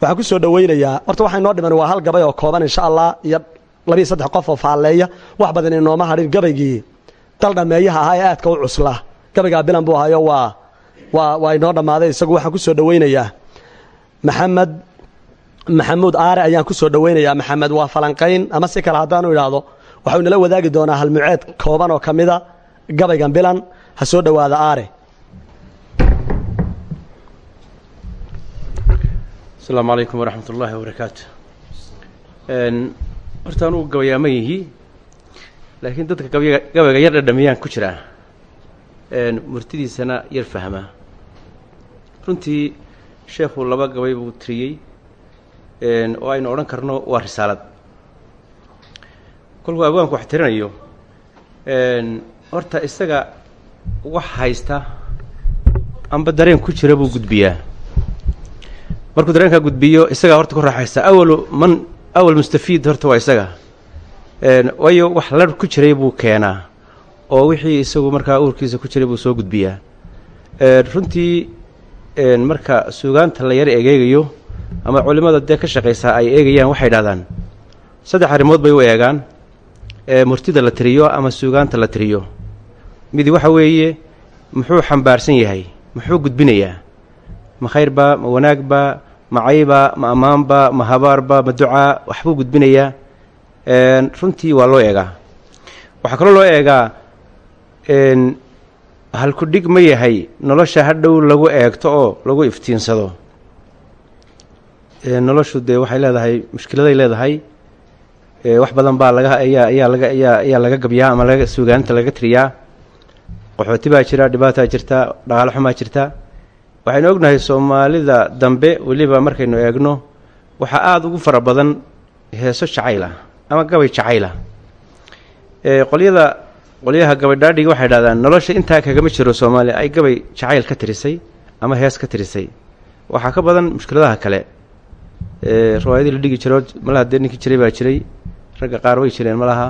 waxaan ku soo dhowaynayaa horta waxaa inoo dhiman waa hal gabay oo kooban insha allah iyo labiiyo saddex qof oo faalleeya wax badan inooma hadhin gabaygii dal dhammeeyaha ahaa ee aadka u cusla. Gabaygaa bilan buu ahayo waa waa waa inoo dhammaaday isagu waxaan ku soo dhowaynayaa maxamed maxamuud aare ayaan ku soo dhowaynayaa maxamed waa falanqayn. Ama si kale haddaanu idhaahdo waxau inala wadaagi doonaa halmuceed kooban oo ka mida gabaygan bilan. Ha soo dhowaada aare asalaamu calaykum waraxmat ullaahi wabarakaatu horta anugu gabayaama yihi laakiin dadka gabayga gabayga yar dhadhamiyaan ku jiraa murtidiisana yar fahmaa runtii sheekhu laba gabay buu tiriyey. Oo aynu odhan karno waa risaalad. Kolkuu abwaanku wax tirinayo. Horta isaga wax haysta amba dareen ku jira buu gudbiyaa markuu dareenkaa gudbiyo isagaa horta ku raaxaysta. Awalu man awal mustafiid horta waa isaga. Waayo wax lar ku jiray buu keenaa oo wixii isagu markaa uurkiisa ku jiray buu soo gudbiyaa. Runtii marka suugaanta la yar egeegayo ama culimmada dee ka shaqaysaa ay eegayaan waxay dhahdaan saddex arrimood bay u eegaan. Murtida la tiriyo ama suugaanta la tiriyo. Midi waxa weeye muxuu xambaarsan yahay muxuu gudbinayaa. Ma khayrba ma wanaagba ma cayba ma ammaanba ma habaarba ma ducaa waxbuu gudbinayaa. Runtii waa loo eegaa. Waxaa kaloo loo eegaa halku dhig ma yahay nolosha hadhow lagu eegto oo lagu iftiinsado. Noloshu dee waxay leedahay mushkiladay leedahay. Wax badan baa laga ayaa ayaa laga ayaa ayaa laga gabyaa ama laga suugaanta laga tiriyaa. Qaxooti baa jira dhibaataa jirta dhaqaalo xumaa jirta waxaynu ognahay soomaalida dambe weliba markaynu eegno waxaa aada ugu fara badan heeso jacayla ama gabay jacayla qolyada qolyaha gabaydhaadhiga waxay dhahdaan nolosha intaa kagama jiro soomaaliya ay gabay jacayl ka tirisay ama hees ka tirisay. Waxaa ka badan mushkiladaha kale. Riwaayadii la dhigi jiro malaha dee jiray baa jiray ragga qaar way jireen malaha.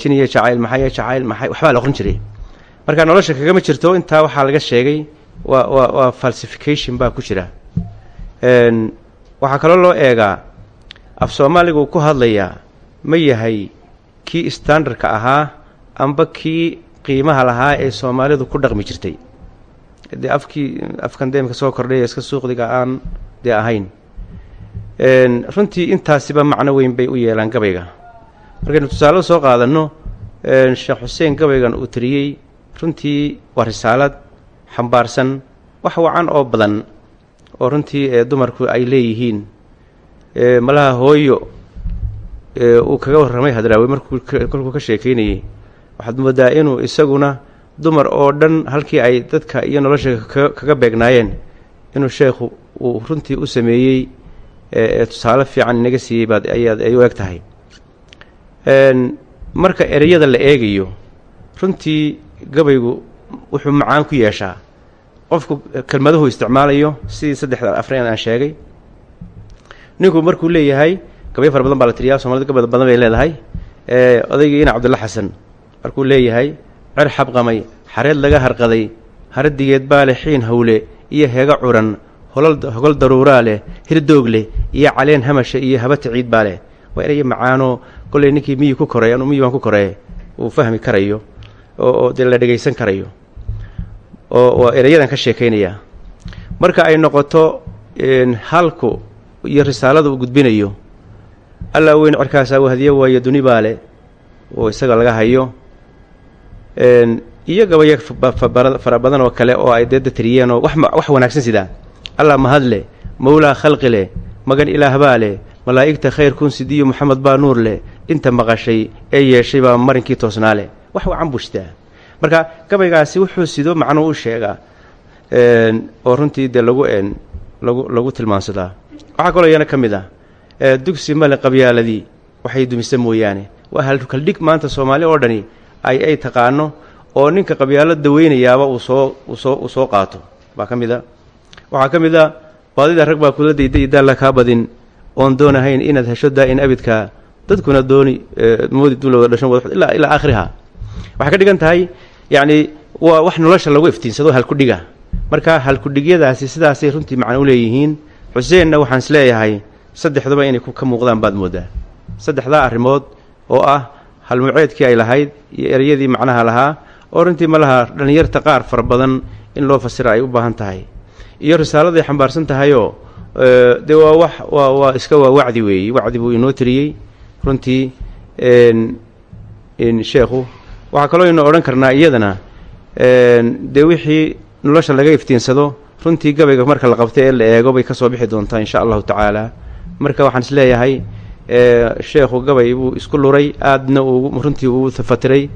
Jiniya jacayl maxaye jacayl maxay waxbaa la oqrin jiray. Marka nolosha kagama jirto intaa waxaa laga sheegay waa waa waa falsification baa ku jira. Waxaa kaloo loo eegaa af soomaaliga uu ku hadlayaa ma yahay kii standardka ahaa amba kii qiimaha lahaa ee soomaalidu ku dhaqmi jirtay. Dee afkii afkan deemka soo kordhay iska suuqdiga aan dee ahayn. Runtii intaasiba macno weyn bay u yeelaan gabayga. Markaynu tusaale soo qaadanno sheekh xuseen gabaygan uu tiriyey runtii waa risaalad xambaarsan wax wacan oo badan oo runtii ee dumarku ay leeyihiin. Malaha hooyo uu kaga warramay hadraawe markuu kolkuu ka sheekeynayey waxaad moodaa inuu isaguna dumar oo dhan halkii ay dadka iyo nolosha kaga beegnaayeen inuu sheekhu uu runtii u sameeyey ee tusaale fiican inaga siiyey baad ayaad ay u eg tahay. Marka ereyada la eegayo runtii gabaygu wuxuu macaan ku yeeshaa. Qofku kelmaduhu isticmaalayo sidii saddexda afreen aan sheegay. Ninku markuu leeyahay gabay fara badan baa la tiriyaa somalida gabay badan bay leedahay. Odaygii ina cabdulla xasan markuu leeyahay cer xabqamay xareed laga harqaday haradigeed baa leh xiin hawle iyo heega curan hogol daruuraa leh hirdoog leh iyo caleen hamasha iyo habata ciid baa leh. Waa eraya macaanoo kolley ninkii miyi ku koray anu miyi baan ku koree uu fahmi karayo oo dee la dhegaysan karayo. Oo erayadan ka sheekaynayaa marka ay noqoto halku iyo risaalada uu gudbinayo allaa weyn cerkaasaa wahdiye waayo duni baa leh oo isaga laga hayo. Iyo gabaya fara badan oo kale oo ay deedda tiriyeen oo wax wanaagsan sidaa allah mahad leh mawlaa khalqi leh magan ilaahbaa leh malaa'igta khayr kun sidiyo moxamed baa nuur leh inta maqashay ee yeeshay baa marinkii toosnaa leh wax wacan buu sidaa marka gabaygaasi wuxuu sido macnuu u sheegaa oo runtii dee lagu lagu lagu tilmaansadaa. Waxaa kaloo iyana ka ah dugsi male qabyaaladii waxay dumisa mooyaane. Waa halkaldhig maanta soomaali oo dhani ay ay taqaano oo ninka qabyaalada weynayaaba uu soo uu soo qaato. Baa ka mid a. Baadida rag baa kula dayday daalla kaa badin oon doonahayn inaad hesho daa-in abidkaa dadkuna dooni moodi duulooda dhashan ilaa aakhiriha waxay ka dhigan tahay yacni waa wax nolosha lagu iftiinsado halkudhiga marka halkudhigyadaasi sidaasay runtii macno u leeyihiin xuseenna waxaan is leeyahay saddexduba inay ka muuqdaan baad mooddaa saddexdaa arrimood oo ah halmuceedkii ay lahayd iyo ereyadii macnaha lahaa oo runtii ma laha dhallinyarta qaar fara badan in loo fasira ay u baahan tahay. Iyo risaaladay xambaarsan tahayoo dee waa wax waa waa iska waa wacdi weeye wacdi buu inoo tiriyey. Runtii sheekhu waxaa kaloo inu odhan karnaa iyadana dee wixii nolosha laga iftiinsado runtii gabayga marka la qabtay ee la eego bay ka soo bixi doontaa insha allahu tacaala. Marka waxaan is leeyahay sheekhu gabay buu isku luray aadna uu runtii uu fatiray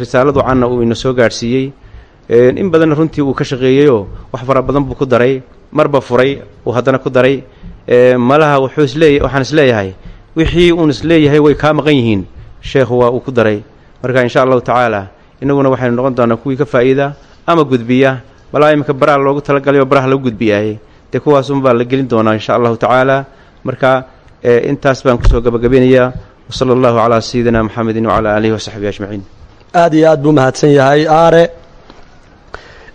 risaaladu canna uu ina soo gaadhsiiyey. In badanna runtii uu ka shaqeeyeyoo wax fara badan buu ku daray marba furay uu haddana ku daray. Malaha wuxuu isleeya waxaan is leeyahay wixii uun is leeyahay way kaa maqan yihiin sheekhu waa uu ku daray marka insha allahu tacaala innaguna waxaynu noqon doonaa kuwii ka faa'iida ama gudbiya. Malaa iminka baraha loogu talagalay oo baraha lagu gudbiyaaye dee kuwaasunbaa la gelin doonaa insha allahu tacaala marka intaas baan ku soo gabagabeynayaa wasala allahu calaa sayidina maxamedin wacalaa aalihi wasaxbihi ajmaciin aad iyo aad buu mahadsan yahay aare.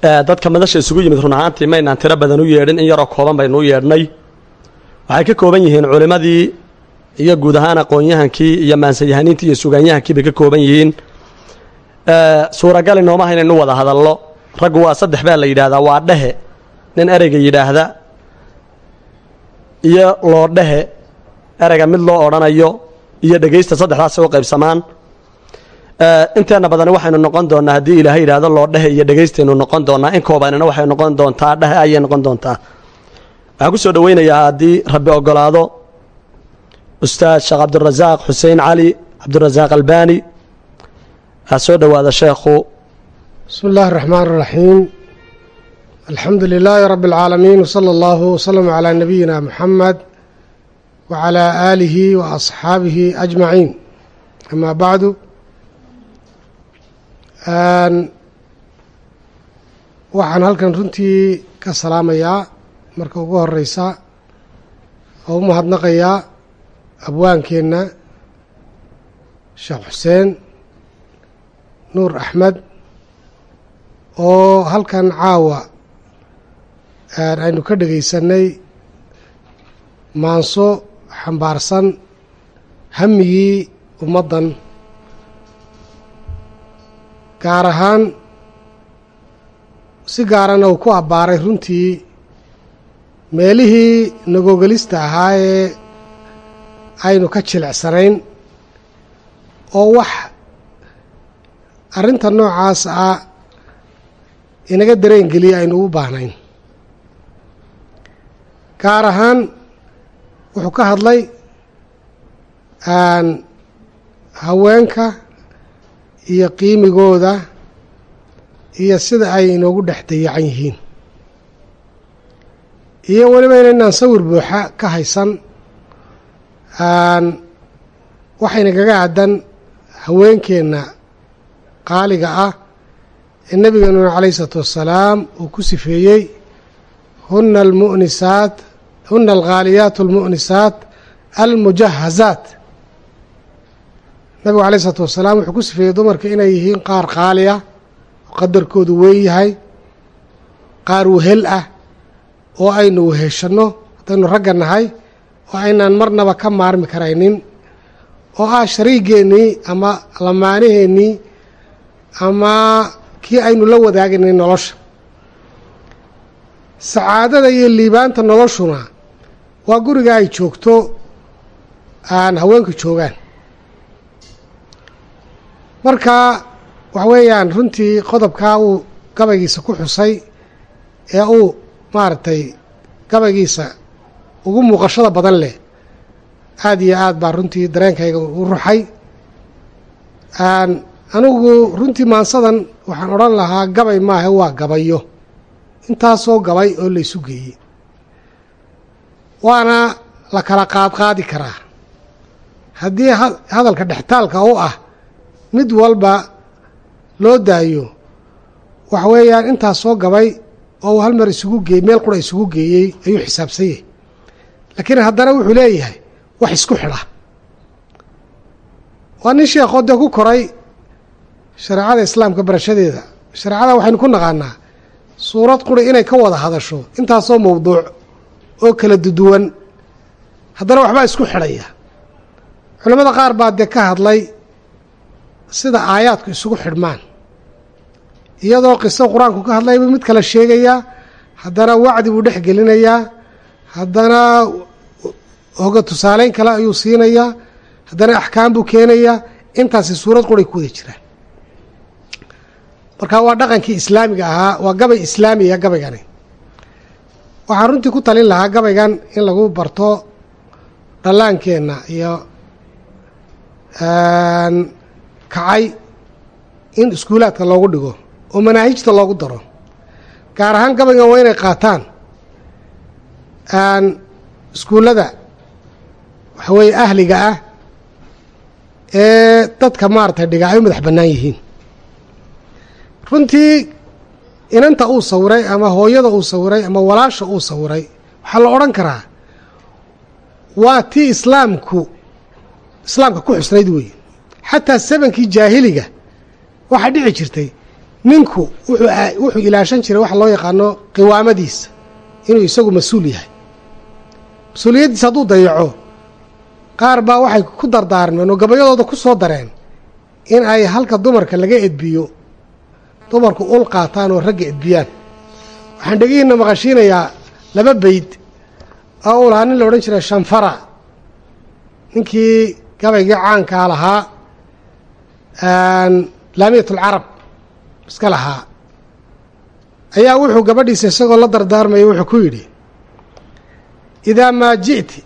Dadka madasha isugu yimid run ahaantii maynaan tiro badan u yeedhin in yaroo kooban baynu u yeedhnay. Waxay ka kooban yihiin culimmadii iyo guud ahaan aqoon-yahankii iyo maansayahaniintii iyo sugaanyahankii bay ka kooban yihiin. Suuragal inoomaha inaynu wada hadallo. Raggu waa saddex baa la yidhaahdaa waa dhehe. Nin ereyga yidhaahda iyo loo dhehe. Ereyga mid loo odhanayo iyo dhegaysta saddexdaasay u qaybsamaan. Inteenna badani waxaynu noqon doonnaa haddii ilaahay yidhaahdo loo dhehe iyo dhegaystaynu noqon doonnaa in koobanina waxay noqon doontaa dhehe ayay noqon doontaa. Waxaan ku soo dhoweynayaa haddii rabbi ogolaado ustaad sheekh cabdurasaaq xuseen cali cabdurasaaq albani. Aa soo dhowaada sheekhu. Bismi illaahi raxmaan raxiim alxamdu lilaahi rabbi اlcaalamiin wsala allahu wslama calaa nabiyina muxamed wacalaa آله wa asxaabihi ajmaciin amaa bacdu waxaan halkan runtii ka salaamayaa marka ugu horeysa oo u mahadnaqayaa abwaankeenna sheekh xuseen nuur axmed oo halkan caawa aynu ka dhegaysanay maanso xambaarsan hamigii ummaddan gaar ahaan si gaarana uu ku abbaaray runtii meelihii nagogelista ahaa ee aynu ka jilicsanayn oo wax arrinta noocaas ah inaga dareen geliya aynu ugu baahnayn. Gaar ahaan wuxuu ka hadlay haweenka iyo qiimigooda iyo sida ay inoogu dhex dayacan yihiin. Iyo weliba inaynaan sawir buuxa ka haysan waxayna kaga aadan haweenkeenna qaaliga ah ee nebigeenuna calayhi isalaatu wassalaam uu ku sifeeyey huna almu'nisaat huna alghaaliyaat almu'nisaat almujahazaat nabigu calayh isalaatu wassalaam wuxuu ku sifeeyey dumarka inay yihiin qaar qaali ah oo qadarkoodu weyn yahay qaar wehel ah oo aynu weheshanno haddaynu ragga nahay oo aynaan marnaba ka maarmi karaynin. Oo ah shariigeennii ama lamaanaheennii ama kii aynu la wadaagaynay nolosha. Sacaadada iyo liibaanta noloshuna waa guriga ay joogto aan haweenku joogaan. Marka waxa weeyaan runtii qodobkaa uu gabaygiisa ku xusay ee uu maaragtay gabaygiisa ugu muuqashada badan leh. Aada iyo aad baa runtii dareenkayga u ruxay anigu runtii maansadan waxaan odhan lahaa gabay maahe waa gabayo. Intaasoo gabay oo la isu geeyey. Waana la kala qaadqaadi karaa. Haddii hadalka dhextaalka u ah mid walba loo daayo waxa weeyaan intaasoo gabay oo hal mar isugu geeyey meel qura isugu geeyey ayuu xisaabsan yahay laakiin haddana wuxuu leeyahay wax isku xidha. Waa nin sheekoo dee ku koray shareecada islaamka barashadeeda. Shareecada waxaynu ku naqaanaa suurad quri inay ka wada hadasho intaasoo mawduuc oo kala duduwan haddana waxbaa isku xidhaya. Culamada qaar baa dee ka hadlay sida aayaadku isugu xidhmaan. Iyadoo qiso qur'aanku ka hadlayba mid kale sheegayaa haddana wacdi buu dhex gelinayaa haddana hoga tusaaleyn kale ayuu siinayaa. Haddana axkaam buu keenayaa. Intaasi suurad quray ku wada jiraan. Marka waa dhaqankii islaamiga ahaa waa gabay islaamiya gabaygani. Waxaan runtii ku talin lahaa gabaygan in lagu barto dhallaankeenna iyo kacay in iskuulaadka loogu dhigo oo manaahijta loogu daro. Gaar ahaan gabaygan waa inay qaataan iskuullada waxa weeye ahliga ah ee dadka maaragtay dhiga ay u madax bannaan yihiin. Runtii inanta uu sawiray ama hooyada uu sawiray ama walaasha uu sawiray waxaa la odhan karaa waa tii islaamku islaamka ku xusnayd weeye. Xataa sabankii jaahiliga waxaa dhici jirtay ninku wuxuu ilaashan jiray waxa loo yaqaano qiwaamadiisa inuu isagu mas'uul yahay mas'uuliyaddiisa hadduu dayaco qaar baa waxay ku dardaarmeen oo gabayadooda ku soo dareen in ay halka dumarka laga edbiyo dumarku ul qaataan oo ragga edbiyaan. Waxaan dhegihiinna maqashiinayaa laba beyd oo uu lahaa nin la odhan jiray shanfara. Ninkii gabaygii caankaa lahaa laamiyat alcarab iska lahaa. Ayaa wuxuu gabadhiisa isagoo la dardaarmaya wuxuu ku yidhi idaa maa ji'ti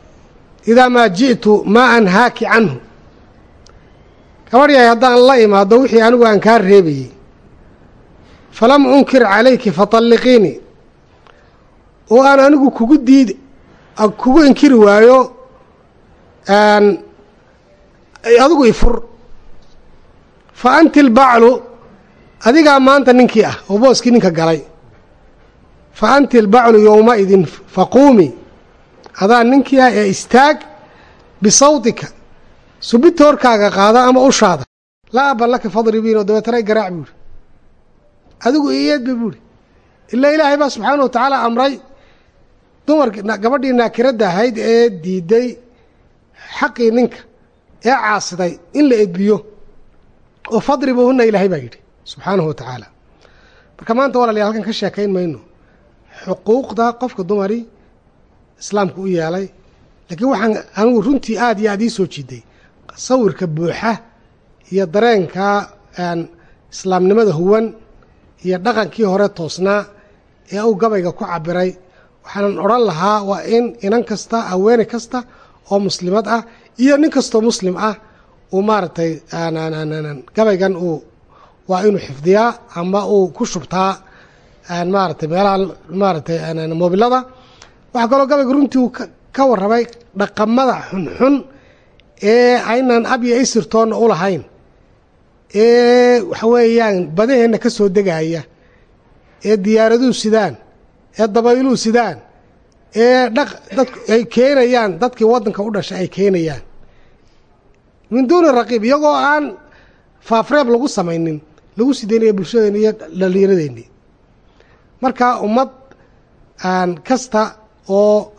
idaa maa ji'tu maa anhaaki canhu gabadh yahay haddaan la imaado wixii anigu aan kaa reebayey falam unkir calayki fatalliqiinii oo aan anigu kugu diid kugu inkiri waayo adigu ifur fa anti albaclu adigaa maanta ninkii ah oo booskii ninka galay fa anti albaclu yowmaidin faquumi adaa ninkii ah ee istaag bisawtika subita horkaaga qaada ama ushaada laa aban laka fadribiin oo dabeetana garaac buuhi adigu iyeedba buuhi ilaa ilaahay baa subxaana wa tacaala amray dumarki gabadhii naakiradda ahayd ee diiday xaqii ninka ee caasiday in la edbiyo oo fadribuuhunna ilaahay baa yidhi subxaanahu wa tacaala. Marka maanta walaaliya halkan ka sheekayn mayno. Xuquuqda qofka dumari islaamku u yeelay laakiin waxaan anigu runtii aada iyo aada ii soo jiiday. Sawirka buuxa iyo dareenka islaamnimada huwan iyo dhaqankii hore toosnaa ee uu gabayga ku cabiray. Waxaanan odhan lahaa waa in inan kasta haweene kasta oo muslimad ah iyo nin kastoo muslim ah uu maaragtay gabaygan uu waa inuu xifdiyaa ama uu ku shubtaa maaratay meelaha maaratay moobilada waxaa kaloo gabayga runtii ka warramay dhaqamada xunxun ee aynan abyo isirtoonna u lahayn. Ee waxa weeyaan badaheenna ka soo degaya. Ee diyaaraduhu sidaan ee dabayluhu sidaan ee dhaq dadku ay keenayaan dadkii waddanka u dhashay ay keenayaan. Min duuni raqiib iyagoo aan faafreeb lagu samaynin lagu sidaynaya bulshadeeni iyo dhallinyaradeeni marka ummad aan kasta oo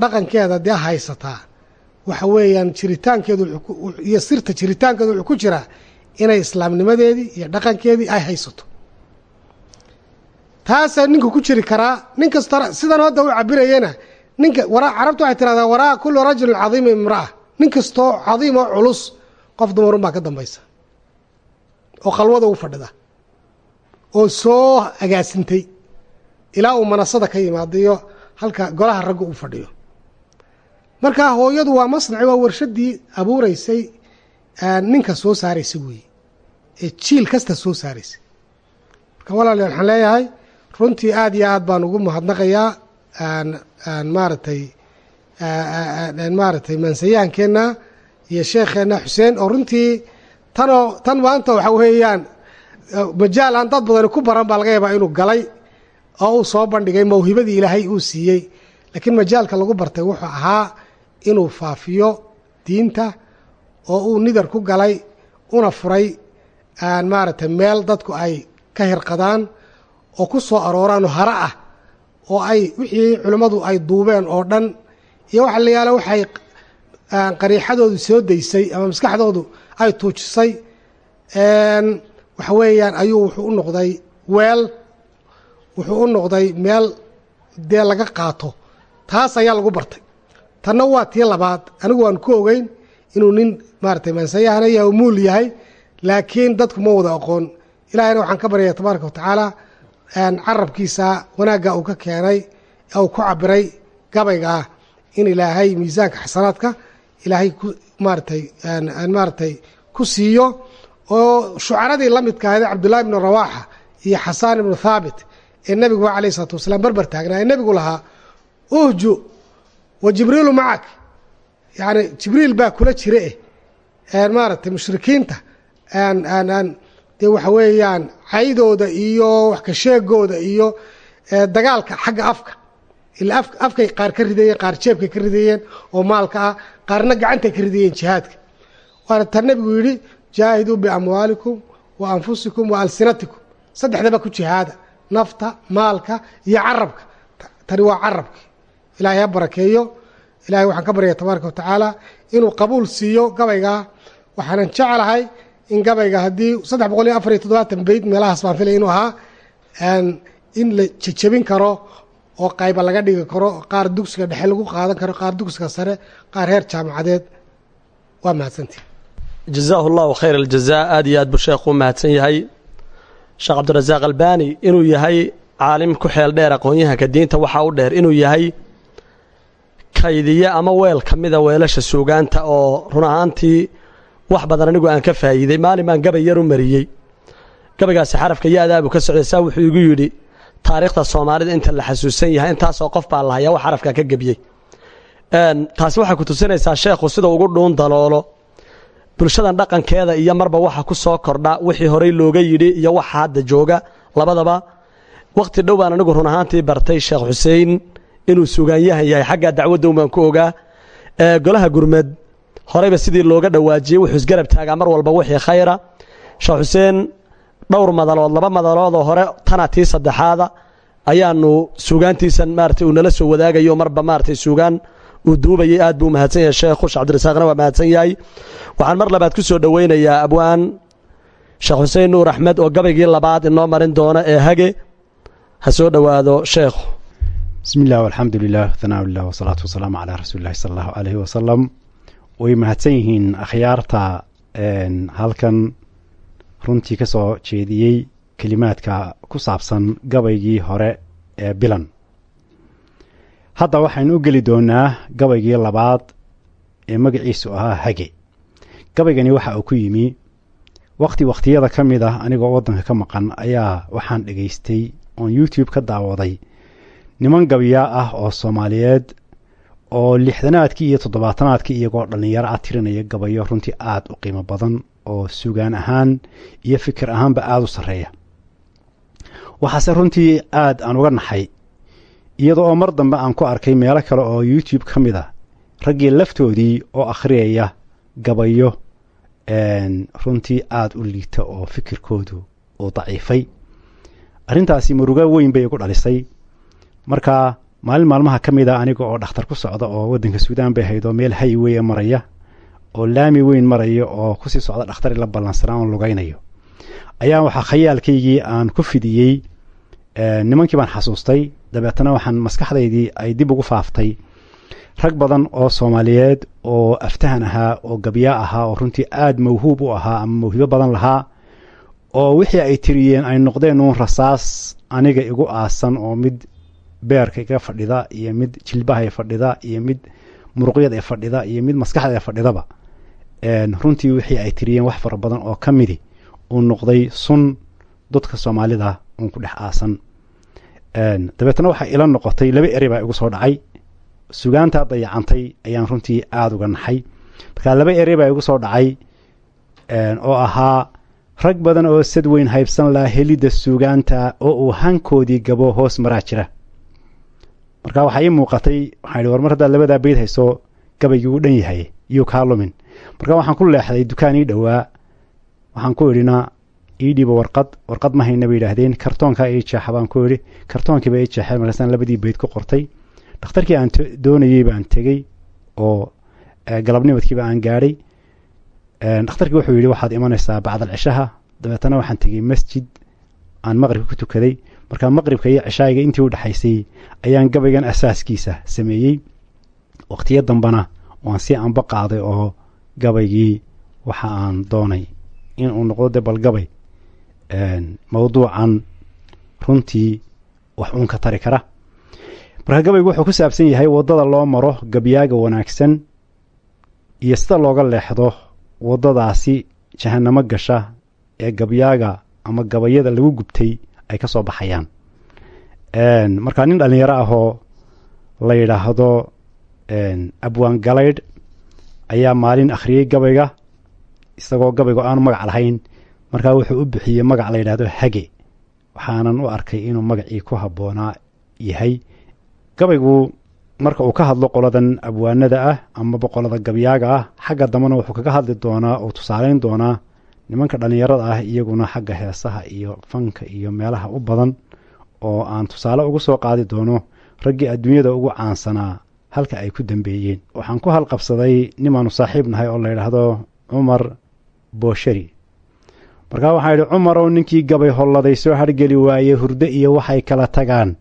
dhaqankeeda dee haysataa waxa weeyaan jiritaankeedu iyo sirta jiritaankeedu wuxuu ku jiraa inay islaamnimadeedii iyo dhaqankeedii ay haysato. Taasaa ninka ku jiri karaa nin kastona sidan hadda u cabirayana ninka carabtu waxay tirahdaa waraa kullu rajulin cadiima imra'a nin kastoo cadiim oo culus qof dumarun baa ka dambaysa. Oo qalwada u fadhida oo soo agaasintay ilaa uu manasada ka yimaadayo halka golaha ragga uu fadhiyo. Markaa hooyadu waa masnaci waa warshaddii abuureysay ninka soo saaraysa weeye ee jiil kasta soo saaraysay marka walaaliya waxaan leeyahay runtii aada iyo aad baan ugu mahadnaqayaa maaragtay maaragtay maansayaankeenna iyo sheekheenna xuseen oo runtii tanoo tan maanta waxa weeyaan majaal aan dad badani ku baran baa laga yaabaa inuu galay oo uu soo bandhigay mawhibadii ilaahay uu siiyey. Laakiin majaalka lagu bartay wuxuu ahaa inuu faafiyo diinta oo uu nidar ku galay una furay maaragtay meel dadku ay ka hirqadaan oo ku soo arooraan oo hara ah oo ay wixii culimmadu ay duubeen oo dhan. Iyo waxa la yaalla waxay qariixadoodu soo daysay ama maskaxdoodu ay tuujisay waxa weeyaan ayuu wuxuu u noqday weel wuxuu u noqday meel dee laga qaato. Taas ayaa lagu bartay. Tanna waa tii labaad. Anigu waan ku ogeyn inuu nin maaratay maansayahana yahay muul yahay laakiin dadku ma wada aqoon. Ilahayna waxaan ka baryaya tabaaraka wa tacaala carabkiisa wanaagga uu ka keenay ee uu ku cabiray gabayga ah in ilaahay miisaanka xasanaadka ilaahay ku maaratay maaratay ku siiyo. Oo shucaradii la midka ahayd cabdullaahi ibnu rawaaxa iyo xasaan ibnu thaabit ee nebiguba calayh isalaatu wasalaam barbar taagnaa ee nebigu lahaa uhju wa jibriilu macak yacni jibriil baa kula jira eh. Maaragtay mushrikiinta dee waxa weeyaan caydooda iyo wax ka sheegooda iyo dagaalka xagga afka. Ila afkay qaar ka ridayeen qaar jeebkay ka ridayeen oo maalka ah qaarna gacantay ka ridayeen jihaadka. Waana taa nebigu yidhi jaahiduu biamwaalikum wa anfusikum wa alsinatikum. Saddexdaba ku jihaada nafta maalka iyo carabka. Tani waa carabki ilaahay ha barakeeyo. Ilahay waxaan ka baryaya tabaaraka wa tacaala inuu qabuul siiyo gabaygaa waxaanan jeclahay in gabayga haddii saddex boqol iyo afar iyo toddobaatan beyd meelahaas baan filay inuu ahaa in la jejebin karo oo qayba laga dhigi karo qaar dugsiga dhexe lagu qaadan karo qaar dugsiga sare qaar heer jaamacadeed. Waa mahadsantii jazaahu allahu khayr aljazaa aad iyo aad buu sheekhu u mahadsan yahay sheekh cabdirasaaq albani inuu yahay caalim ku xeel dheer aqoon-yahanka diinta waxaa u dheer inuu yahay kaydiye ama weel ka mida weelasha suugaanta oo run ahaantii wax badan anigu aan ka faa'iiday. Maalin baan gabay yar u mariyey. Gabaygaasi xarafka yaadaabuu ka socday saa wuxuu igu yidhi taariikhda soomaalida inta la xasuusan yahay intaasoo qof baa lahayaa wax xarafka ka gebiyey. Taasi waxay ku tusinaysaa sheekhu sida ugu dhuun daloolo bulshadan dhaqankeeda iyo marba waxa ku soo kordha wixii horey looga yidhi iyo waxa hadda jooga. Labadaba wakhti dhow baan anigu run ahaantii bartay sheekh xuseen inuu sugaanyahan yahay xagga dacwadda unbaan ku ogaa. Golaha gurmed horeyba sidii looga dhawaajiyey wuxuu isgarab taagaa mar walba wixii khayra. Sheekh xuseen dhowr madalood laba madaloodoo hore tana tii saddexaada ayaanu suugaantiisan maarata uu nala soo wadaagayo marba maaratay suugaan uu duubayay aad buu mahadsan yahay sheekhu sheekh cabdirasaaqna waa mahadsan yahay. Waxaan mar labaad ku soo dhoweynayaa abwaan sheekh xuseen nuur axmed oo gabaygii labaad inoo marin doona ee hage. Ha soo dhowaado sheekhu bismi illah alxamdu lilah hanaa lilah wasalaatu wasalaamu calaa rasuuli illahi sala allahu aleyhi wasalam way mahadsan yihiin akhyaarta halkan runtii ka soo jeediyey kelimaadka ku saabsan gabaygii hore ee bilan hadda waxaynu u geli doonaa gabaygii labaad ee magaciisu ahaa hage. Gabaygani waxa uu ku yimi wakhti wakhtiyada ka mid ah anigoo waddanka ka maqan ayaa waxaan dhegaystay oon youtube ka daawaday niman gabiyaa ah oo soomaaliyeed oo lixdanaadkii iyo toddobaatanaadkii iyagoo dhallinyaro ah tirinaya gabayo runtii aada u qiimo badan oo sugaan ahaan iyo fikir ahaanba aada u sarreeya. Waxaase runtii aad aan uga naxay iyada oo mar dambe aan ku arkay meelo kale oo youtube ka mid a raggii laftoodii oo akhriyaya gabayo runtii aada u liita oo fikirkoodu uu daciifay. Arrintaasi murugo weyn bay igu dhalisay. Marka maalin maalmaha ka mid a aniga oo dhakhtar ku socda oo waddanka suudaan bay ahayd oo meel hayweye maraya oo laami weyn maraya oo ku sii socda dhakhtar ila ballansanaa oon lugaynayo ayaa waxaa khayaalkaygii aan ku fidiyey nimankii baan xasuustay dabeetana waxaan maskaxdaydii ay dib ugu faaftay rag badan oo soomaaliyeed oo aftahan ahaa oo gabyaa ahaa oo runtii aada mawhuub u ahaa ama mawhibo badan lahaa oo wixii ay tiriyeen ay noqdeen uun rasaas aniga igu aasan oo mid beerka iga fadhida iyo mid jilbaha fadhida iyo mid muruqyada ee fadhida iyo mid maskaxda ee fadhidaba. Runtii wixii ay tiriyeen wax fara badan oo ka midi uu noqday sun dadka soomaalida uun ku dhex aasan dabeetna waxaa ila noqotay laba eri baa igu soo dhacay. Sugaantaa dayacantay ayaan runtii aada uga naxay markaa laba eri baa igu soo dhacay oo ahaa rag badan oo sad weyn haybsan laha helidda suugaanta oo uu hankoodii gabo hoos maraa jira. Marka waxaa ii muuqatay waxaan ihi war mar haddaad labadaa beyd hayso gabaygii uu dhan yahay yuu kaa lumin. Marka waxaan ku leexday dukaan ii dhowaa. Waxaan ku idhina ii dhiiba warqad warqad ma hayna bay yidhaahdeen. Kartoonkaa ii jeexa baan ku idhi kartoonkiiba ii jeexeen markaasaan labadii bayd ku qortay. Dhakhtarkii aan doonayey baan tegey oo galabnimadkiiba aan gaadhay. Dhakhtarkii wuxuu yidhi waxaad imanaysaa bacdal cishaha. Dabeetana waxaan tegey masjid aan maqribka ku tukaday. Markaa maqribka iyo cishaayiga intii u dhexaysay ayaan gabaygan asaaskiisa sameeyey. Waqtiyo dambena waan si anba qaaday oo gabaygii waxa aan doonay inuu noqdo de bal mawduucan runtii wax uun ka tari kara. Markaa gabaygu wuxuu ku saabsan yahay waddada loo maro gabyaaga wanaagsan iyo sida looga leexdo waddadaasi jahanamo gasha ee gabyaaga ama gabayada lagu gubtay ay ka soo baxayaan. Markaa nin dhallinyaro ahoo la yidhaahdo abwaan galaydh ayaa maalin akhriyey gabayga isagoo gabaygo aanu magac lahayn markaa wuxuu u bixiyey magac la yidhaahdo hage. Waxaanan u arkay inuu magacii ku habboonaa yahay. Gabaygu marka uu ka hadlo qoladan abwaanada ah amaba qolada gabyaaga ah xagga dambena wuxuu kaga hadli doonaa oo tusaalayn doonaa nimanka dhallinyarada ah iyaguna xagga heesaha iyo fanka iyo meelaha u badan oo aan tusaale ugu soo qaadi doono raggii adduunyada ugu caansanaa halka ay ku dambeeyeen. Waxaan ku halqabsaday nimaanu saaxiib nahay oo la yidhaahdo cumar booshari markaa waxaa yidhi cumarow ninkii gabay holladay soo hargeli waaye hurdo iyo waxay kala tagaan.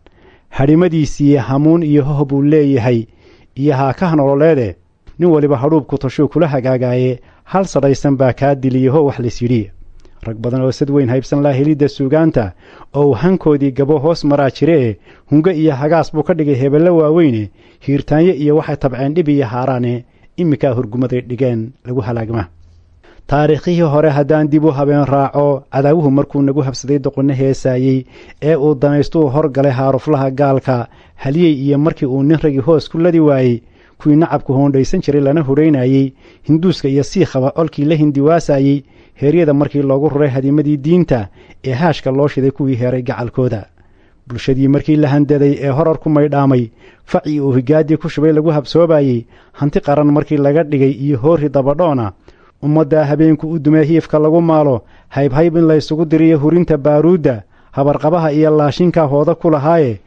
Hadhimadiisii hamuun iyo hoh buu leeyahay iyo haakaha nololeede nin weliba hadhuubku tashuu kula hagaagaaye hal sadhaysan baa kaa diliyaho wax laysyidhi rag badan oo sad weyn haybsan laa helidda suugaanta oo hankoodii gabo hoos maraa jiree hungo iyo hagaas buu ka dhigay hebello waaweyne hiirtaanyo iyo waxay tabceen dhib iyo haaraane iminkaa hurgumaday dhigeen lagu halaagma taariikhihii hore haddaan dib u habeen raaco cadaawuhu markuu nagu habsaday doqonno heesaayey ee uu danaystuu horgalay haaruflaha gaalka haliyey iyo markii uu nin ragii hoos ku ladi waayey kuwii nacabku hoondhaysan jiray lana hudhaynayey hinduuska iyo siikhaba colkii la hindiwaasayey heeryada markii loogu ruray hadimadii diinta ee haashka loo shiday kuwii heeray gacalkooda. Bulshadii markii la handaday ee horar ku maydhaamay facii uu higaadii ku shubay lagu habsoobayey hanti qaran markii laga dhigay iyo hoori dabadhoona ummaddaa habeenku u dumee hiifka lagu maalo haybhayb in laysugu diriyo hurinta baaruudda habarqabaha iyo laashinkaa hooda ku lahaaye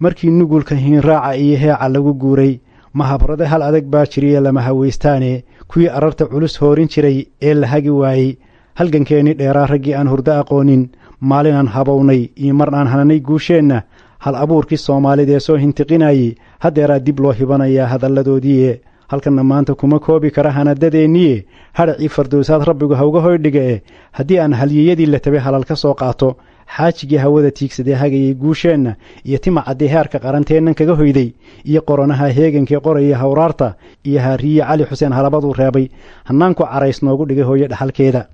markii nugulka hiinraaca iyo heeca lagu guuray mahabrade hal adag baa jiriye lama hawaystaane kuwii ararta culus hoorin jiray ee la hagi waayey halgankeennii dheeraa raggii aan hurdo aqoonin maalinaan habownay iyo mar aan hananay guusheenna hal abuurkii soomaalidee soo hintiqinayey haddeeraa dib loo hibanayaa hadalladoodiie halkanna maanta kuma koobi kara hanadadeenniye hadhacii fardowsaad rabbigu hawga hoydhiga e haddii aan halyeyadii la tabay halal ka soo qaato xaajigii hawada tiigsadee hagayay guusheenna iyo timacaddii heerka qaranteennan kaga hoyday iyo qoranaha heegankii qoraya hawraarta iyo haariye cali xuseen halabaduu reebay hannaanku carays noogu dhigay hooye dhaxalkeeda.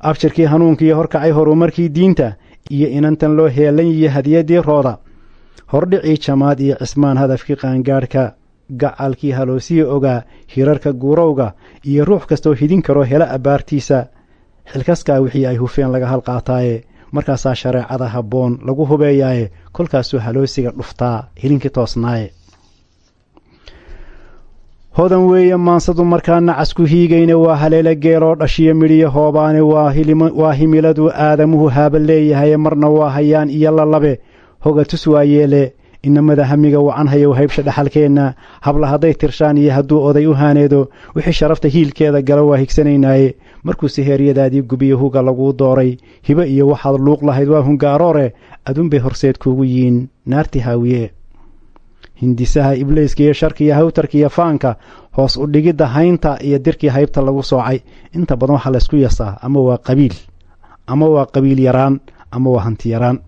Abshirkii hanuunkiiyo horkacay horumarkii diinta iyo inantan loo heelanyaiyo hadiyadii rooda. Hordhicii jamaad iyo cismaan hadafkii qaangaadhka gacalkii haloosiya ogaa hirarka guurowga iyo ruux kastoo hidin karo hela abbaartiisa xilkaskaa wixii ay hufeen laga halqaataaye markaasaa shareecada habboon lagu hubeeyaaye kolkaasuu haloosiga dhuftaa hilinkii toosnaaye. Hodan weeye maansadu markaa nacas ku hiigayne waa haleele geeloo dhashiyo midhiyo hoobaane waa himiladu aadamuhu haaba leeyahaye marna waa hayaan iyo lalabe hoga tus waayeele inamada hamiga wacan hayow haybsha dhaxalkeenna. Habla hadday tirshaan iyo hadduu oday u haaneedo wixii sharafta hiilkeeda gala waa higsanaynaaye. Markuuse heeryadaadii gubiyo huga laguu dooray hibo iyo waxaad luuq lahayd waa hungaaroore adunbay horseed kuugu yiin naarti haawiye. Hindisaha ibliiska iyo sharkiiyo hawtarka iyo faanka hoos u dhigidda haynta iyo dirkii haybta lagu soocay. Inta badan waxaa laysku yasaa ama waa qabiil ama waa qabiil yaraan ama waa hanti yaraan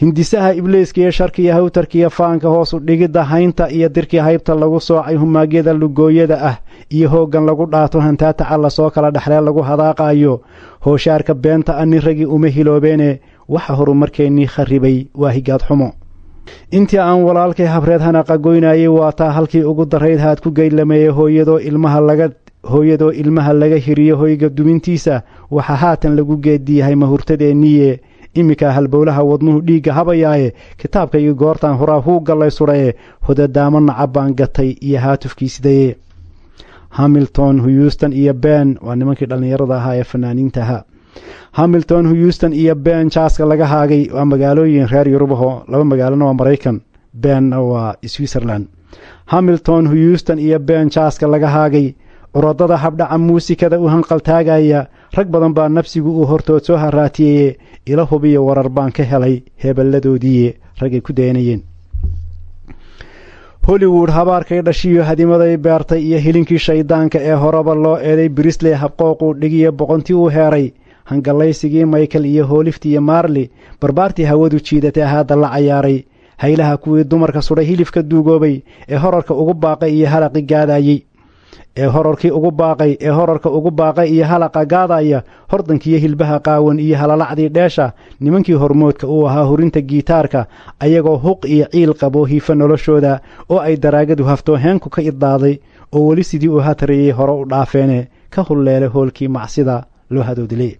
hindisaha ibliiska iyo sharkiiyo hawtarka iyo faanka hoos u dhigidda haynta iyo dirkii haybta lagu soocay humaagyada lugooyada ah iyo hooggan lagu dhaato hantaataca la soo kala dhexlee lagu hadaaqaayo. Hooshaarka beenta a nin ragii uma hiloobeene waxa horumarkeennii kharribay waa higaad xumo. Intii aan walaalkay habreed hanaqa goynayay waa taa halkii ugu darayd haad ku geylameeye hooyadoo ilmaha laga hooyadoo ilmaha laga hiriyo hoyga dumintiisa waxaa haatan lagu geediyahay mahurtadeenniye iminkaa halbowlaha wadnuhu dhiigga habayaaye kitaabkaygii goortaan horaa huu gallay sudhaye hodadaamo nacab baan gatay iyo haatufkiisidaye hamilton huyuuston iyo ben waa nimankii dhallinyarada ahaa ee fanaaniintaha. Hamilton houston iyo ben jaaska laga haagay waa magaalooyin reer yurubaho laba magaalona waa maraykan. Benna waa switzerland. Hamilton houston iyo ben jaaska laga haagay curadada habdhaca muusikada u hanqaltaagaya rag badan baa nafsigu uu hortood soo haraatiyeye ila hubiyo warar baan ka helay heeballadoodiiye raggay ku dayanayeen hollywood habaarkay dhashiyo hadimaday beertay iyo hilinkii shayddaanka ee horeba loo eeday brisley habqooquu dhigiyo boqontii u heeray. Hangallaysigii michael iyo hoolifti iyo maarli barbaartii hawadu jiidatay haadda la cayaaray. Haylaha kuwii dumarka sudhay hilifka duugoobay ee horarka ugu baaqay iyo halaqi gaadayey ee horarkii ugu baaqay ee horarka ugu baaqay iyo halaqa gaadaya hordankiiyo hilbaha qaawan iyo halalacdii dheesha nimankii hormoodka uu ahaa hurinta giitaarka ayagoo huq iyo ciil qabo hiifa noloshooda oo ay daraagadu haftooheenku ka idaaday oo weli sidii uu hatarayey hore u dhaafeene ka hulleelay hoolkii macsida loo hadoodilay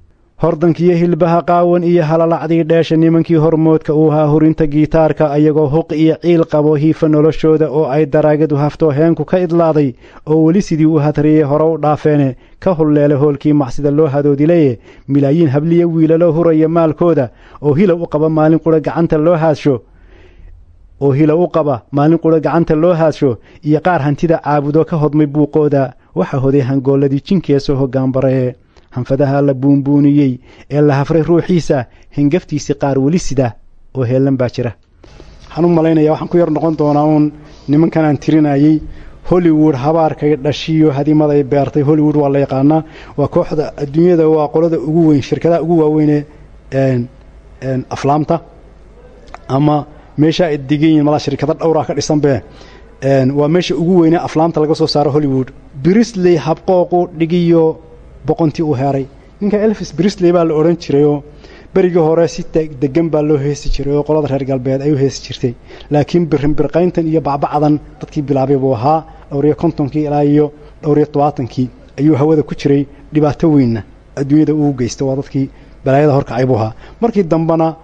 hordankiiyo hilbaha qaawan iyo halalacdii dheesha nimankii hormoodka uu ahaa hurinta giitaarka ayagoo huq iyo ciil qabo hiifa noloshooda oo ay daraagadu haftooheenku ka idlaaday oo weli sidii uu hatariyey hore u dhaafeene ka hulleelay hoolkii macsida loo hadoodilaye milaayiin habliya wiilaloo huraya maalkooda oo hilow u qaba maalin qura gacanta loo haadsho oo hilow u qaba maalin qura gacanta loo haadsho iyo qaar hantida caabudo ka hodmay buuqooda waxa hoday hangoolladii jinkeesoo hoggaanbaree hanfadaha la buunbuuniyey ee la hafray ruuxiisa hengaftiisii qaar weli sida oo heellan baa jira. Waxaan u malaynaya waxaan ku yar noqon doonaa uun nimankanaan tirinayey hollywood habaarkay dhashiyo hadimaday beertay. Hollywood waa la yaqaanaa waa kooxda adduunyada waa qolada ugu weyn shirkadaha ugu waaweyne aflaamta. Ama meesha ay degan yihiin malaa shirkado dhowraa ka dhisanbe waa meesha ugu weyne aflaamta laga soo saaro hollywood. Brisley habqooqu dhigiyo boqontii u heeray. Ninka elvis brisley baa la odhan jirayoo berigii hore si degan baa loo heesi jiray oo qolada reer galbeed ay u heesi jirtay. Laakiin birinbirqayntan iyo bacbacdan dadkii bilaabay buu ahaa. Dhowriyo kontonkii ilaa iyo dhowriyo tobaatankii ayuu hawada ku jiray dhibaato weynna. Adduunyada uu geystay waa dadkii balaayada horkacay buu ahaa. Markii dambena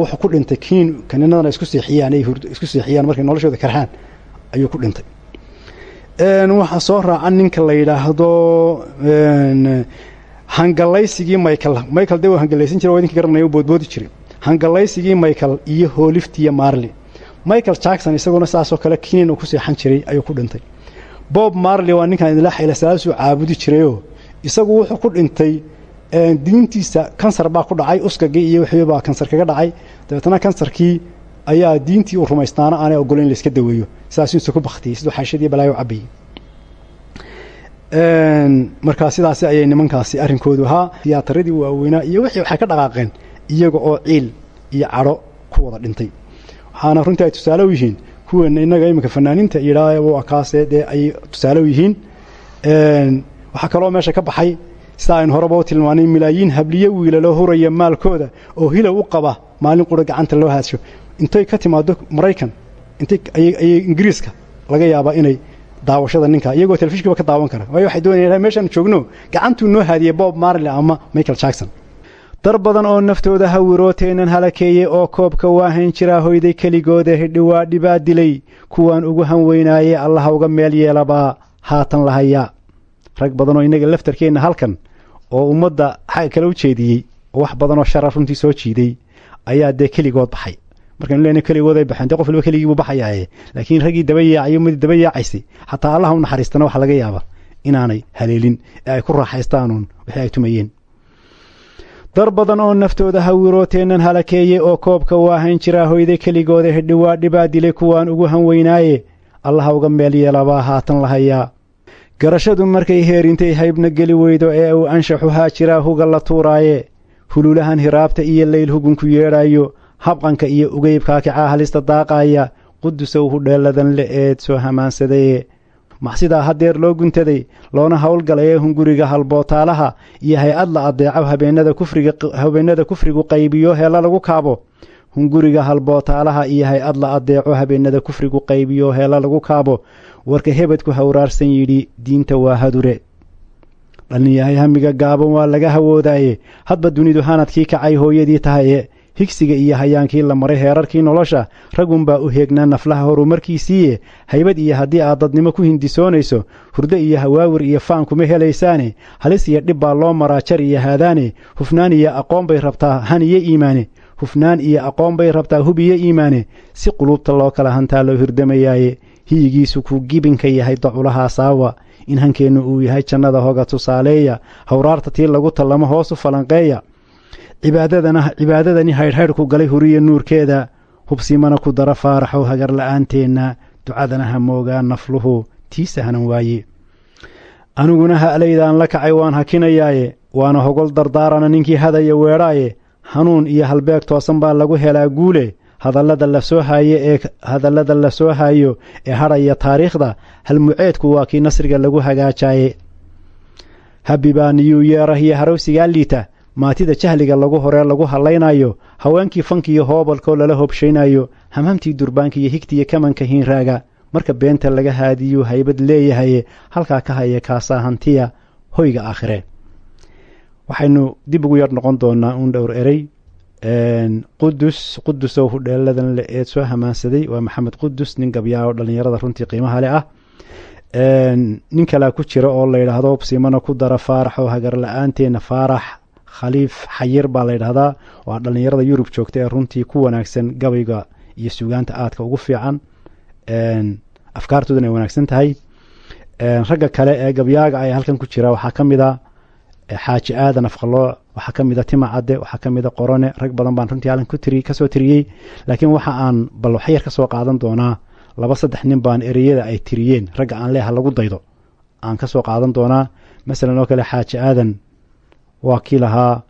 wuxuu ku dhintay kiin kaniinadana isku seexiyaan ay isku seexiyaan markay noloshooda karhaan ayuu ku dhintay waxaa soo raacan ninka la yidhaahdo hangalaysigii michael. Michael dee uu hangalaysan jira waa idinka boodboodi jiray. Hangalaysigii michael iyo hooliftiiyo marley. Michael jackson isaguna saasoo kale kinin uu ku seexan jiray ayuu ku dhintay. Bob marley waa ninkan idinla xayla salaasuu caabudi jirayoo isagu wuxuu ku dhintay diintiisa kansar baa ku dhacay uskagii iyo wixii baa kansar kaga dhacay. Dabeetana kansarkii ayaa diintii uu rumaystaana aanay ogolo in layska daweeyo. Sidaasuusa ku baktiyey siduu xaashadii balaayo cabayey markaa sidaasi ayay nimankaasi arrinkoodu ahaa. Tiyaataradii waaweynaa iyo wixii waxay ka dhaqaaqeen iyaga oo ciil iyo cadho ku wada dhintay. Waxaana runtii ay tusaale u yihiin kuweena innaga iminka fanaaniinta yidhaa kaase dee ay tusaale u yihiin. Waxaa kaloo meesha ka baxay sida aynu horeba u tilmaanay milaayiin habliye wiilaloo huraya maalkooda oo hilow u qaba maalin qura gacanta loo haadsho intay ka timaado maraykan intay ingiriiska laga yaabaa inay daawashada ninka iyagoo telefishinkiiba ka daawan kara. Waayo waxay doonayaan meeshaan joogno. Gacantuu noo haadiyey bob marley ama michael jackson. Dar badan oo naftooda hawirooteenen halakeeyey oo koobka waahayn jiraa hoyday keligooda hidhiwaa dhibaa dilay. Kuwaan ugu hanweynaayey allaha uga meel yeelabaa haatan lahayaa rag badan oo innaga laftarkeenna halkan oo ummadda xagga kale u jeediyey oo wax badan oo shara runtii soo jiiday ayaa dee keligood baxay markaynu leenay keligood ay baxeen dee qof walba keligii buu baxayaaye laakiin raggii daba yaacayo midii daba yaacaysay xataa allaha u naxariistana laga yaabaa inaanay haleelin ee ay ku raaxaystaanuun wixii ay tumayeen. Dar badan oo naftooda hawirooteenen halakeeye oo koobka waahayn jiraa hoyday keligooda hidhiwaa dhibaa dilay kuwaan ugu hanweynaaye. Allaha uga meel haatan lahayaa garashadu markay heerintay haybna geli weydo ee uu anshaxu haajiraa huga la tuuraaye. Hululahan hiraabta iyo leyl hugunku yeedhaayo habqanka iyo ugeybkaa kacaa halista daaqaaya qudusow le eed soo hamaansadaye macsidaa haddeer loo guntaday loona howlgalay ee hunguriga halbootaalaha iyo hay'ad la adeeco habeennada kufrigu qaybiyo heella lagu kaabo. Hunguriga halbootaalaha iyo hay'ad la adeeco habeennada kufrigu qaybiyo heella lagu kaabo. Warka hebedku hawraarsan yidhi diinta waa hadure. Dhallinyahay hamiga gaaban waa laga hawoodaaye hadba dunidu hanadkii kacay hooyadii tahaye higsiga iyo hayaankii la maray heerarkii nolosha ragunbaa u heegnaa naflaha horumarkiisiiye haybad iyo haddii aad dadnimo ku hindisoonayso hurdo iyo hawaawir iyo faan kuma helaysaane halis iyo dhib baa loo maraa jar iyo haadaane hufnaan iyo aqoon bay rabtaa han iyo iimaane hufnaan iyo aqoon bay rabtaa hub iyo iimaane si quluubta loo kala hantaa loo hirdamayaaye hiyigiisu kuu gibinka yahay doculahaa saawa in hankeennu uu yahay jannada hoga tusaaleeya hawraarta tii lagu tallamo hoosu falanqeeya cibaadadani haydhhaydhku galay huriya nuurkeeda. Hubsimana ku dara faaraxow hagar la'aanteenna. Ducadana ha moogaa nafluhu. Tii sahnan waaye aniguna ha'laydaan la kacay waan hakinayaaye. Waana hogol dardaarana ninkii hadaya weedhaaye hanuun iyo halbeeg toosan baa lagu helaa guule. Hadallada la soo haaye ee hadallada la soo haayo ee hadhaya taariikhda halmuceedku waa kii nasriga lagu hagaajaaye. Habbi baa niyuu yeerah iyo harowsigaa liita maatida jahliga lagu horee lagu hallaynayo haweenkii fankiiyo hoobalkoo lala hobshaynayo hamhamtii durbaanka iyo higtiyo kamanka hiinraaga marka beenta laga haadiyuu haybad leeyahaye halkaa ka haya kaasaa hantiya hoyga aakhire. Waxaynu dib ugu yar noqon doonaa uun dhowr erey qudus qudusow hudheeladan le soo hamaansaday waa maxamed qudus nin gabyaa oo dhallinyarada runtii qiimaha le ah. Nin kalea ku jira oo la yidhaahdo simana ku dara faarax oo hagar la'aanteena faarax khaliif xayir baa la yidhahdaa waa dhallinyarada yurub joogta ee runtii ku wanaagsan gabayga iyo sugaanta aadka ugu fiican. Afkaartooduna ay wanaagsan tahay. Ragga kale ee gabyaaga ay halkan ku jira. Waxaa ka mid a xaaji aadan afqaloo waxaa ka mid a tima cadde waxaa ka mid a qorone. Rag badan baan runtii halkan ka soo tiriyey. Laakiin waxa aan bal waxyar ka qaadan doonaa laba saddex nin baan ereyada ay tiriyeen. Ragga aan leeha lagu daydo. Aan ka qaadan doonaa. Masalan oo kale xaaji aadan waa kii lahaa.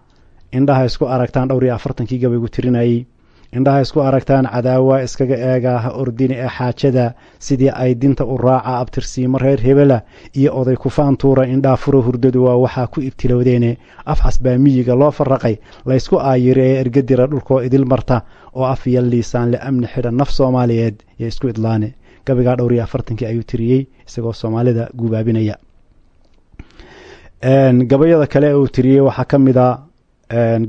Indhaha isku aragtaan dhowr iyo afartankii gabaygu tirinayey. Indhaha isku aragtaan cadaawa iskaga eegaa ha ordini ee xaajada. Sidii ay dinta u raaca abtirsiimo reer hebela iyo oday kufaan tuura indhaa furo hurdadu waa waxaa ku ibtilowdeene afxas baa miyiga loo farraqay. Laysku aayiri ee ergadira dhulkoo idil marta oo af iyo liisaan le amni xidha naf soomaaliyeed. Iyo isku idlaane. Gabaygaa dhowr iyo afartankii ayuu tiriyey isagoo soomaalida guubaabinaya gabayada kale ee uu tiriyey waxaa ka mid a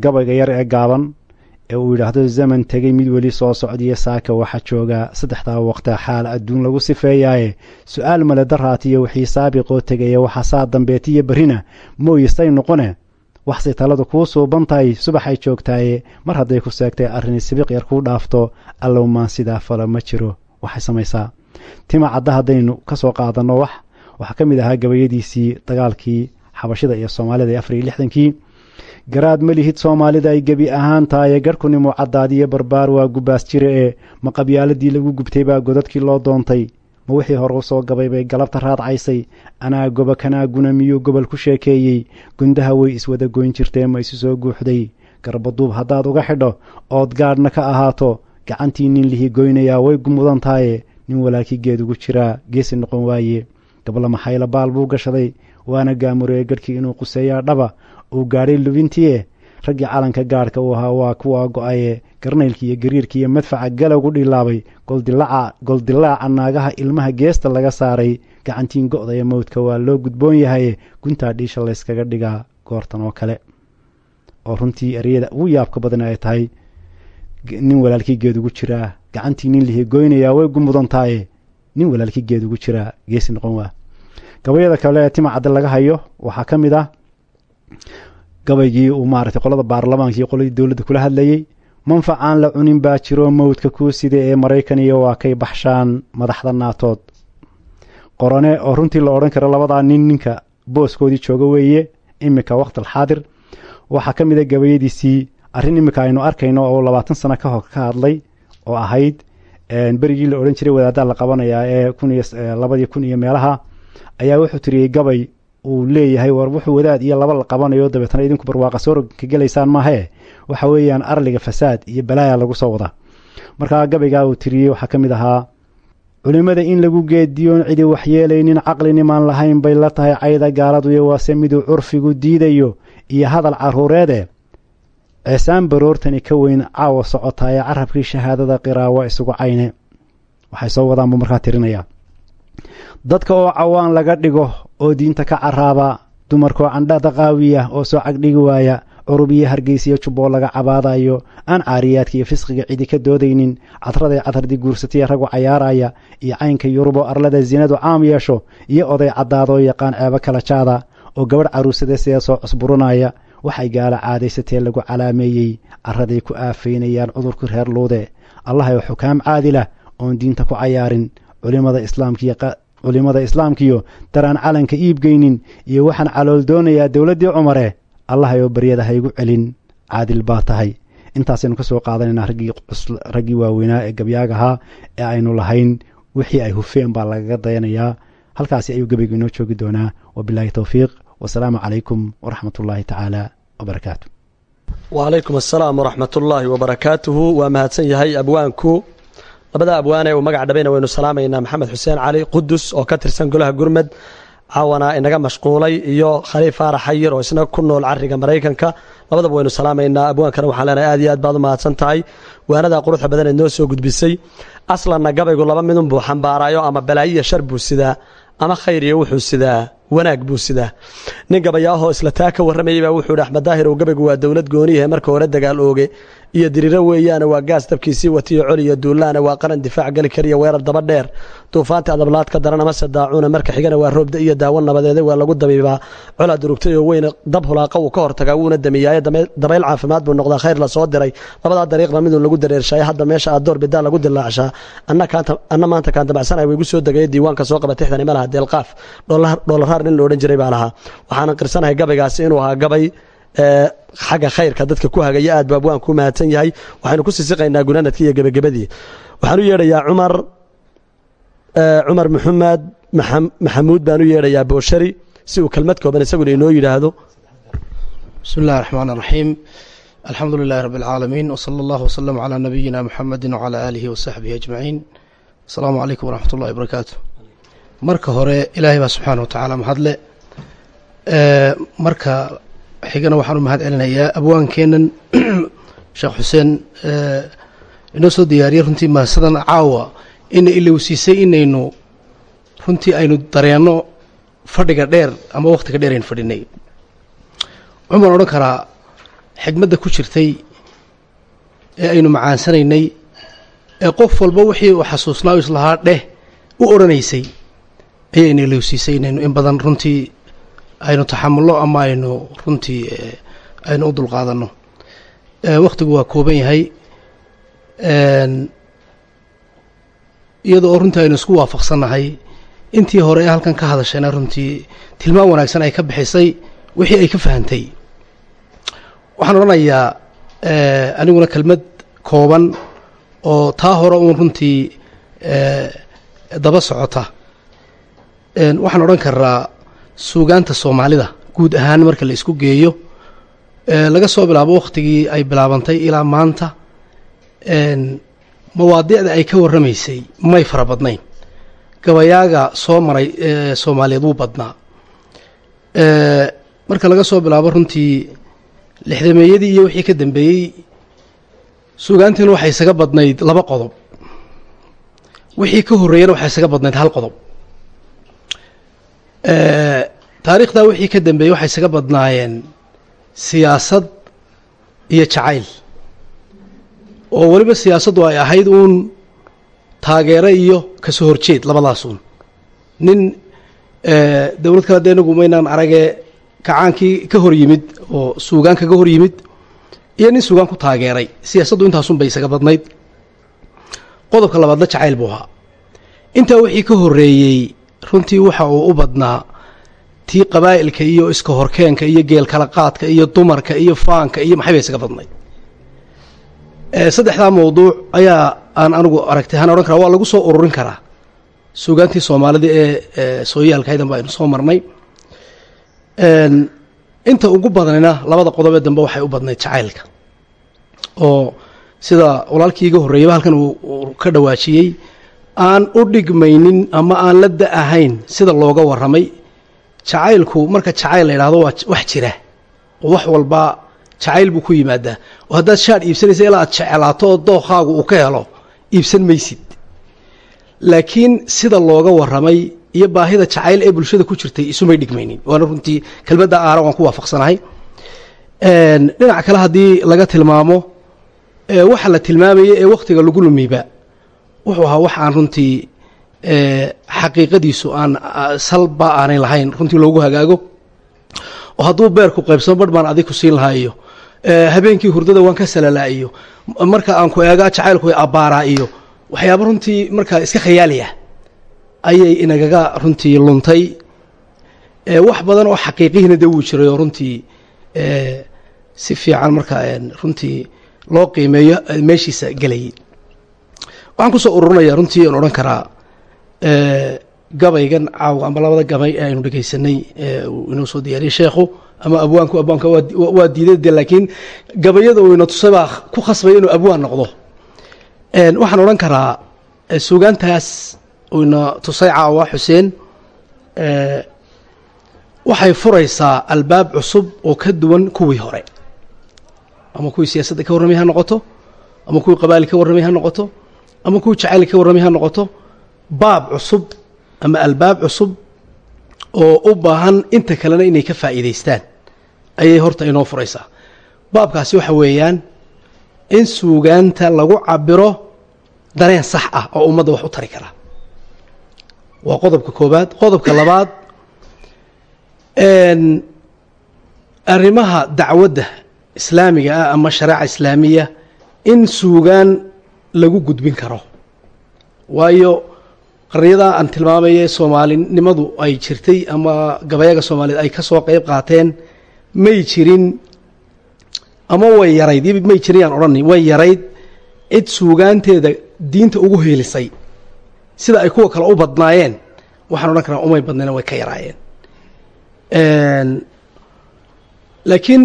gabayga yar ee gaaban ee uu yidhaahdo zaman tegey mid weli soo socdiyo saaka waxaa joogaa saddexdaa waqta xaal adduun lagu sifeeyaaye. Su'aal male daraatiyo wixii saabiqoo tegaya waxaa saa dambeetiyo berrina mooyistay noqone. Waxsay taladu kuu suuban tahay subaxay joogtaaye. Mar hadday ku seegtay arrini sibiq yar kuu dhaafto allow maan sidaa falo ma jiro. Waxay samaysaa. Tima haddaynu ka soo qaadanno wax. Waxaa ka mid ahaa gabayadiisii dagaalkii xabashida iyo soomaalida ee afar lixdankii garaad malihid soomaalida ay gebi ahaan tahaye garhkunimuu caddaadiyo barbaar waa gubaas jire ee ma qabyaaladii lagu gubtay baa godadkii loo doontay ma wixii hore u soo gabay bay galabta raadcaysay anaa goba kanaaguna miyuu gobol ku sheekeeyey gundaha way iswada goyn jirtee ma isu soo guuxday garbaduub haddaad uga xidho ood gaadhna ka ahaato gacantii nin lihi goynayaa way gumudan tahaye nin walaalkii geed ugu jiraa geesi noqon waaye gabla maxayla baal buu gashaday waana gaamureye garhkii inuu quseeyaa dhaba uu gaadhay lubintiie raggii calanka gaadhka uu ahaa waa kuwaa go'aye garnaylkii iyo gariirkii iyo madfaca galowgu dhilaabay. Goldilaaca naagaha ilmaha geesta laga saaray. Gacantiin go'da ee mowdka waa loo gudboon yahaye guntaa dhiisha layskaga dhigaa goortan oo kale. Oo runtii ereyada ugu yaabka badan ay tahay nin walaalkii geed ugu jiraa gacantii nin lihi goynayaa way gumudan tahaye nin walaalkii geed ugu jiraa geesi noqon waa gabayada kale ee tima cadde laga hayo waxaa ka mid ah gabaygii uu maaragtay qolada baarlamaanka iyo qoladii dowladda kula hadlayey manfac aan la cunin baa jiro mowdka kuu sida ee maraykan iyo waa kay baxshaan madaxda naatood. Qorone oo runtii la odhan karo labadaa nin ninka booskoodii jooga weeye iminka waqtalxaadir waxaa ka mid a gabayadiisii arrin iminka aynu arkayno oo labaatan sano ka hor ka hadlay oo ahayd berigii la odhan jiray wadaaddaa la qabanayaa ee labadii kun iyo meelaha ayaa wuxuu tiriyey gabay uu leeyahay war wuxuu wadaad iyo laba la qabanayo dabeetna idinku barwaaqa soorogka gelaysaan maahee waxa weeyaan arliga fasaad iyo balaaya lagu soo wada. Markaa gabaygaa uu tiriyey waxaa ka mid ahaa culimmada in lagu geediyoon cidi waxyeelaynin caqlinimaan lahayn bay la tahay cayda gaaladuyo waase miduu curfigu diidayo iyo hadal carruureede ceesaan baroortani ka weyn caawa socotaayee carabkii shahaadada qiraawa isugu cayne. Waxay soo wadaan buu markaa tirinayaa dadka oo cawaan laga dhigo oo diinta ka caraaba dumarkoo candhada qaawiya oo soo cagdhigi waaya curub iyo hargeysiyo jubboo laga cabaadayo aan caariyaadka iyo fisqiga cidi ka doodaynin cadraday cadradi guursataya ragu cayaaraya iyo caynka yuruboo arlada zinadu caam yeesho iyo oday caddaadoo yaqaan ceebo kala jaada oo gabadh caruusada sida soo cusburinaya waxay gaala caadaysatee lagu calaameeyey carraday ku aafaynayaan cudurkii reer luude. Allahayo xukaam caadilah oon diinta ku cayaarin culimmada islaamkiyo daraan calanka iibgeynin iyo waxaan calool doonayaa dowladdii cumare allahayoo baryada haygu celin caadil baa tahay. Intaasaynu ka soo qaadanaynaa raggii waaweynaa ee gabyaagahaa ee aynu lahayn wixii ay hufeen baa lagaga dayanayaa. Halkaasi ayuu gebaygu inoo joogi doonaa. Wabilaahi towfiiq wasalaamu calaykum waraxmat ullaahi tacaala wabarakaatu wacalaykum assalaam waraxmat ullaahi wabarakaatuhu. Waa mahadsan yahay abwaanku labada abwaane uu magac dhabayna waynu salaamaynaa. Maxamed xuseen cali qudus oo ka tirsan golaha gurmed caawana inaga mashquulay iyo khaliif faarax xayir oo isna ku nool cariga maraykanka. Labadaba waynu salaamaynaa. Abwaankana waxaan leenahay aad iyo aad baad u mahadsan tahay. Waanadaa quruxda badan eed noo soo gudbisay. Aslanna gabaygu laba midun buu xambaarayo ama balaayiya shar buu sidaa ama khayr iyo wuxuu sidaa wanaag buu sidaa. Nin gabayaahoo isla taa ka warramayay baa wuxuu hi axmed daahir ow gabaygu waa dowlad gooniyahe marka hore dagaal ooge. Iyo diriro weeyaane waa gaas dabkiisii watiyo col iyo duulaane waa qaran difaac geli kariya weerar daba dheer. Duufaanti adablaad ka daran amase daacuuna marka xigana waa roobda iyo daawo nabadeede waa lagu dabiibaa colaa durugtay oo weyne dab hulaaqa uu ka hortagaa wuuna damiyaaye dabayl caafimaad buu noqdaa khayr la soo diray. Labadaa dariiqba miduu lagu dareershaay hadda meesha aad door bidaa lagu dilaacshaa anna maanta kaan dabacsanay waygu soo degaya diiwaanka soo qaba tixdan ima laha deelqaaf anhaar nin laodhan jiray baan ahaa waxaanan qirsanahay gabaygaasi inuu ahaa gabay xagga khayrka dadka ku hagaya. Aad baab waan ku mahadsan yahay. Waxaynu ku sisiqaynaa gunaanadkii iyo gebagabadii waxaan u yeedhayaa cumar cumar maxamed maxamuud baan u yeedhayaa booshari si uu kelmad kooban isaguna inoo yidhaahdo. Bismi illahi raxmaan iraxiim alxamdu lilahi rabbi alcaalamiin wsala allahu wasalam calaa nabiyina muxamedi wcalaa aalihi wasaxbihi ajmaciin. Asalaamu calaykum waraxmat ullahi barakaatu marka hore ilaahay baa subxaana wa tacaala mahadle marka xigana waxaan u mahad celinayaa abwaankeenan sheekh xuseen inoo soo diyaariyey runtii maasadan caawa ina ilowsiisay inaynu runtii aynu dareenno fadhiga dheer ama wakhtiga dheer aynu fadhinay. Waxumaan odhan karaa xigmadda ku jirtay ee aynu macaansanaynay ee qof walba wixii uu xasuusnaa islahaa dheh u odhanaysay ayayna ilowsiisay inaynu in badan runtii aynu taxamulno ama aynu runtii aynu u dulqaadanno. Wakhtigu waa kooban yahay. Iyada oo runtii aynu isku waafaqsannahay intii hore ee halkan ka hadashayna runtii tilmaan wanaagsan ay ka bixisay wixii ay ka fahantay waxaan odhanayaa aniguna kelmad kooban oo taa hore uun runtii daba socota waxaan odhan karaa suugaanta soomaalida guud ahaan marka la isku geeyo. Laga soo bilaabo wakhtigii ay bilaabantay ilaa maanta. Mawaadiicda ay ka warramaysay may fara badnayn. Gabayaaga soo maray soomaaliyeed wuu badnaa. Marka laga soo bilaabo runtii lixdameeyadii iyo wixii ka dambeeyey suugaantiina waxay isaga badnayd laba qodob. Wixii ka horreeyana waxay isaga badnayd hal qodob taariikhdaa wixii ka dambeeyey waxay isaga badnaayeen siyaasad iyo jacayl. Oo weliba siyaasaddu ay ahayd uun taageero iyo ka soo horjeed labadaasuun nin dowlad kale dee maynaan aragee kacaankii ka hor yimid oo suugaan kaga hor yimid iyo nin suugaan ku taageeray. Siyaasaddu intaasun bay isaga badnayd. Qodobka labaadna jacayl buu ahaa. Intaa wixii ka horreeyey runtii waxa uu u badnaa tii qabaa'ilka iyo iska horkeenka iyo geel kala qaadka iyo dumarka iyo faanka iyo maxay bay isaga badnayd. Saddexdaa mawduuc ayaa aan anigu aragtay haan odhan karaa waa lagu soo ururin karaa. Suugaantii soomaalida ee sooyaalkaydan ba aynu soo marnay. Inta ugu badanina labada qodobee dambe waxay u badnayd jacaylka oo sida walaalkii iga horreeyaba halkan uu ka dhawaajiyey aan u dhigmaynin ama aan la da ahayn sida looga warramay jacaylku marka jacayl la yidhahdo waa wax jira. Wax walba jacayl buu ku yimaadaa. Oo haddaad shaadh iibsanaysa ilaa aad jeclaato oo dookaagu uu ka helo iibsan maysid. Laakiin sida looga warramay iyo baahida jacayl ee bulshada ku jirtay isumay dhigmaynin. Waana runtii kelmadda aara waan ku waafaqsanahay. Dhinaca kale haddii laga tilmaamo waxa la tilmaamayay ee wakhtiga lagu lumiba wuxuu ahaa wax aan runtii xaqiiqadiisu aan salba aanay lahayn runtii loogu hagaago. Oo hadduu beerku qaybsamo barh baan adig siin lahaa iyo habeenkii hurdada waan ka salalaa iyo marka aan ku eegaa jacaylku way iyo waxyaaba runtii markaa iska khayaali ah ayay inagaga runtii luntay. Wax badan oo xaqiiqihiina dee wuu jiray oo runtii si fiican marka runtii loo qiimeeyo meeshiisa gelayay waxaan ku soo ururinayaa runtii aan odhan karaa gabaygan caawa amba labada gabay ee aynu dhegeysanay uu inoo soo diyaariyey sheekhu ama abwaanku abwaanka waa diiday de laakiin gabayada uu ina tusay baa ku khasbaya inuu abwaan noqdo. Waxaan odhan karaa suugaantaas uu tusay caawa xuseen waxay furaysaa albaab cusub oo ka duwan kuwii hore. Ama kuwii siyaasadda ka warramay ha noqoto ama kuwii qabaali ka warramay ha noqoto ama kuwii jacayli ka warramay ha noqoto baab cusub ama albaab cusub oo u baahan inta kalena inay ka faa'iidaystaan. Ayay horta inoo furaysaa. Baabkaasi waxa weeyaan in suugaanta lagu cabiro dareen sax ah oo ummadda wax u tari kara. Waa qodobka koobaad qodobka labaad arrimaha dacwadda islaamiga ah ama shareeca islaamiya in suugaan lagu gudbin karo. Waayo qarniyadaa aan tilmaamaya soomaalinimadu ay jirtay ama gabayaga soomaaliyeed ay ka soo qeyb qaateen may jirin ama way yarayd may jirin yaan way yarayd cid suugaanteeda diinta ugu heelisay sida ay kuwa kale u badnaayeen waxaan odhan karaa umay badnayna way ka yaraayeen. Laakiin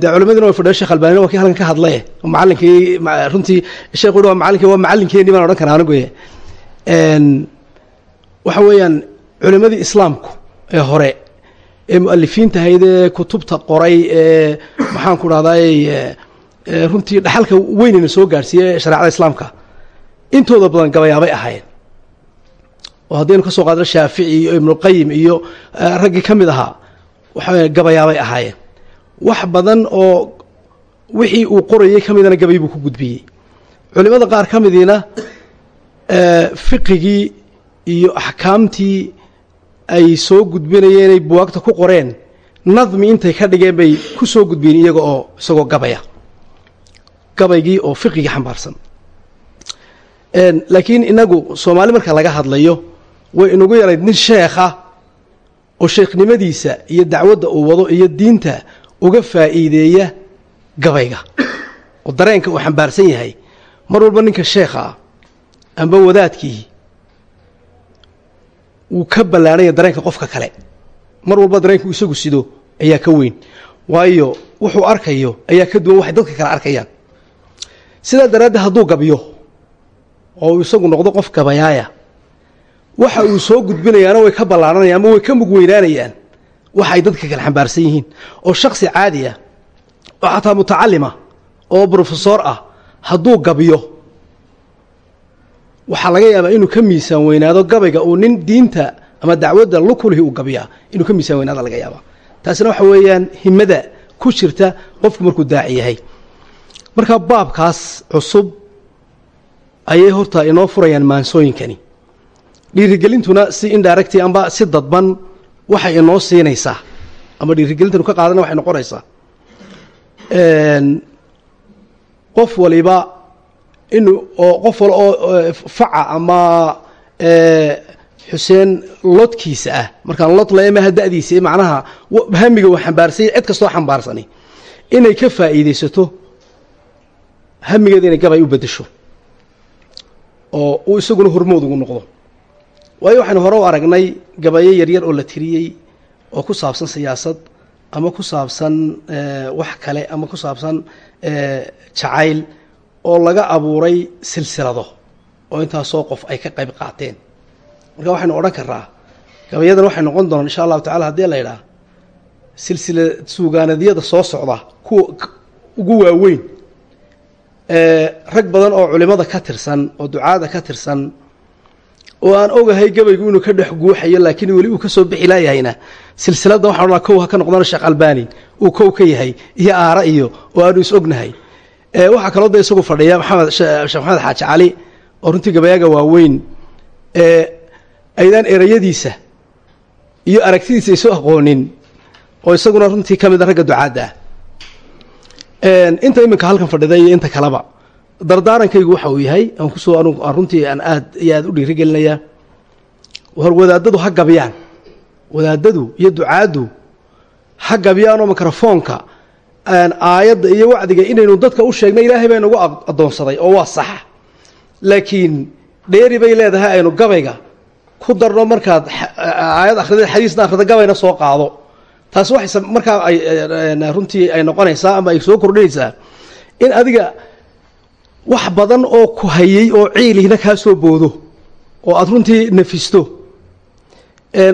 dee culimadina way fadhiyo shekh albanina waa kii halkan ka hadlaye macalinkii runtii sheekhu yidhi waa macalinkii waa macalinkeeni baan odhan karaa anigu waxa weeyaan culimadii islaamku ee hore ee mualifiinta ahayd ee kutubta qoray ee maxaan ku dhahday runtii dhaxalka weynayna soo gaadhsiiye shareecada islaamka. Intooda badan gabayaabay ahaayeen. Oo haddaynu ka qaadno shaafici iyo ibnuqayim iyo raggii ka mid ahaa waxa gabayaabay ahaayeen wax badan oo wixii uu qorayay ka midana gabay buu ku gudbiyey. Culimada qaar ka midiina fiqigii iyo axkaamtii ay soo gudbinayeen ay buwaagta ku qoreen nadmi intay ka dhigeen bay ku soo gudbiyeen iyaga oo isagoo gabaya gabaygii oo fiqigii xambaarsan. Laakiin inagu soomaali marka laga hadlayo way inagu yarayd nin sheekha oo sheekhnimadiisa iyo dacwadda uu wado iyo diinta uga faa'iideeya gabayga. Oo dareenka uu xambaarsan yahay. Mar walba ninka sheekha ah amba wadaadkii wuu ka ballaanaya dareenka qofka kale. Mar walba dareenku isagu sido ayaa ka weyn. Waayo wuxuu arkayo ayaa ka duwan waxay dadka kale arkayaan. Sidaa daraaddeed hadduu gabyo oo uu isagu noqdo qof gabayaaya waxa uu soo gudbinayaana way ka ballaananayaan ama way ka mug weynaanayaan waxay dadka kale xambaarsan yihiin oo shaksi caadi ah oo xataa mutacalima oo brofesor ah hadduu gabyo waxaa laga yaabaa inuu ka miisaan weynaado gabayga uu nin diinta ama dacwadda lukulhi uu gabyaa inuu ka miisaan weynaado laga yaabaa. Taasina waxa weeyaan himada ku jirta qofku markuu daaci yahay. Marka baabkaas cusub ayay horta inoo furayaan maansooyinkani. Dhiirigelintuna si indirecti amba si dadban waxay inoo siinaysaa ama dhiirigelintanu ka qaadana waxay noqonaysaa. Qof waliba inuu oo qof wal oo faca ama xuseen lodkiisa ah markaan lod leemaha da'diisa macnaha hamiga uu xambaarsay cid kastoo xambaarsani inay ka faa'iidaysato hamigeeda inay gabay u beddesho oo uu isaguna hormood ugu noqdo waayo waxaynu hore u aragnay gabayo yaryar oo la tiriyey oo ku saabsan siyaasad ama ku saabsan wax kale ama ku saabsan jacayl oo laga abuuray silsilado oo intaasoo qof ay ka qayb qaateen. Marka waxaynu odhan karaa gabayadan waxay noqon doonaan insha allahu tacala haddii la idhaah silsila suugaanadyada soo socda kuwa ugu waaweyn. Rag badan oo culimada ka tirsan oo ducaada ka tirsan oo aan ogahay gabaygu inuu ka dhex guuxayo laakiin weli uu ka soo bixi laayahayna silsiladda waxaan odhanaa kow ha ka noqdana sheekh albani. Uu kow ka yahay iyo aara iyo oo aanu is ognahay. Waxaa kaloo da isagu fadhiya maxamed sheekh maxamed xaaji cali oo runtii gabayaaga waaweyn. Ee aydaan erayadiisa iyo aragtidiisa isu aqoonin oo isaguna runtii ka mid a ragga ducaadda. Ah iminka halkan fadhida iyo inta kaleba dardaarankaygu waxa uu yahay aan ku soo runtii aan aad iyo aad u dhiirigelinayaa. Hor wadaadadu ha gabyaan. Wadaadadu iyo ducaaddu ha gabyaanoo mikrofoonka aayadda iyo wacdiga inaynu dadka u sheegna ilaahay baa inagu addoonsaday oo waa saxa. Laakiin dheeri bay leedahay aynu gabayga. Ku darno markaad aayad akhrida xadiisna akhrida gabayna soo qaado. Taasi waxay markaa ay runtii ay noqonaysaa ama ay soo kordhinaysaa. In adiga wax badan oo ku hayay oo ciilihna kaa soo boodo oo aad runtii nafisto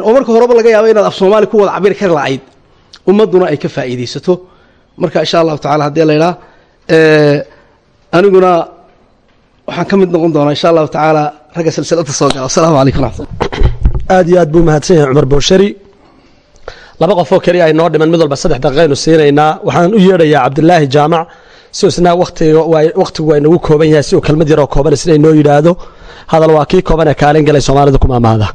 oo marka horeba laga yaabo inaad af soomaali ku wada cabiri kari lahayd ummadduna ay ka faa'iidaysato. Marka insha allahu tacala haddii laydhaa aniguna waxaan ka mid noqon doonaa insha allahu tacaala ragga silsiladda soo gala. Wasalaamu calaykum aad iyo aad buu mahadsan yahay cumar booshari laba qofoo keliya ay noo dhiman mid walba saddex daqiiqaynu siinaynaa. Waxaan u yeedhayaa cabdilaahi jaamac sosna wakhtigu waa inagu kooban yahay si uu kelmad yaroo kooban sida inoo yidhaahdo. Hadal waa kii kooban ee kaalin galay soomaalida kumaamaada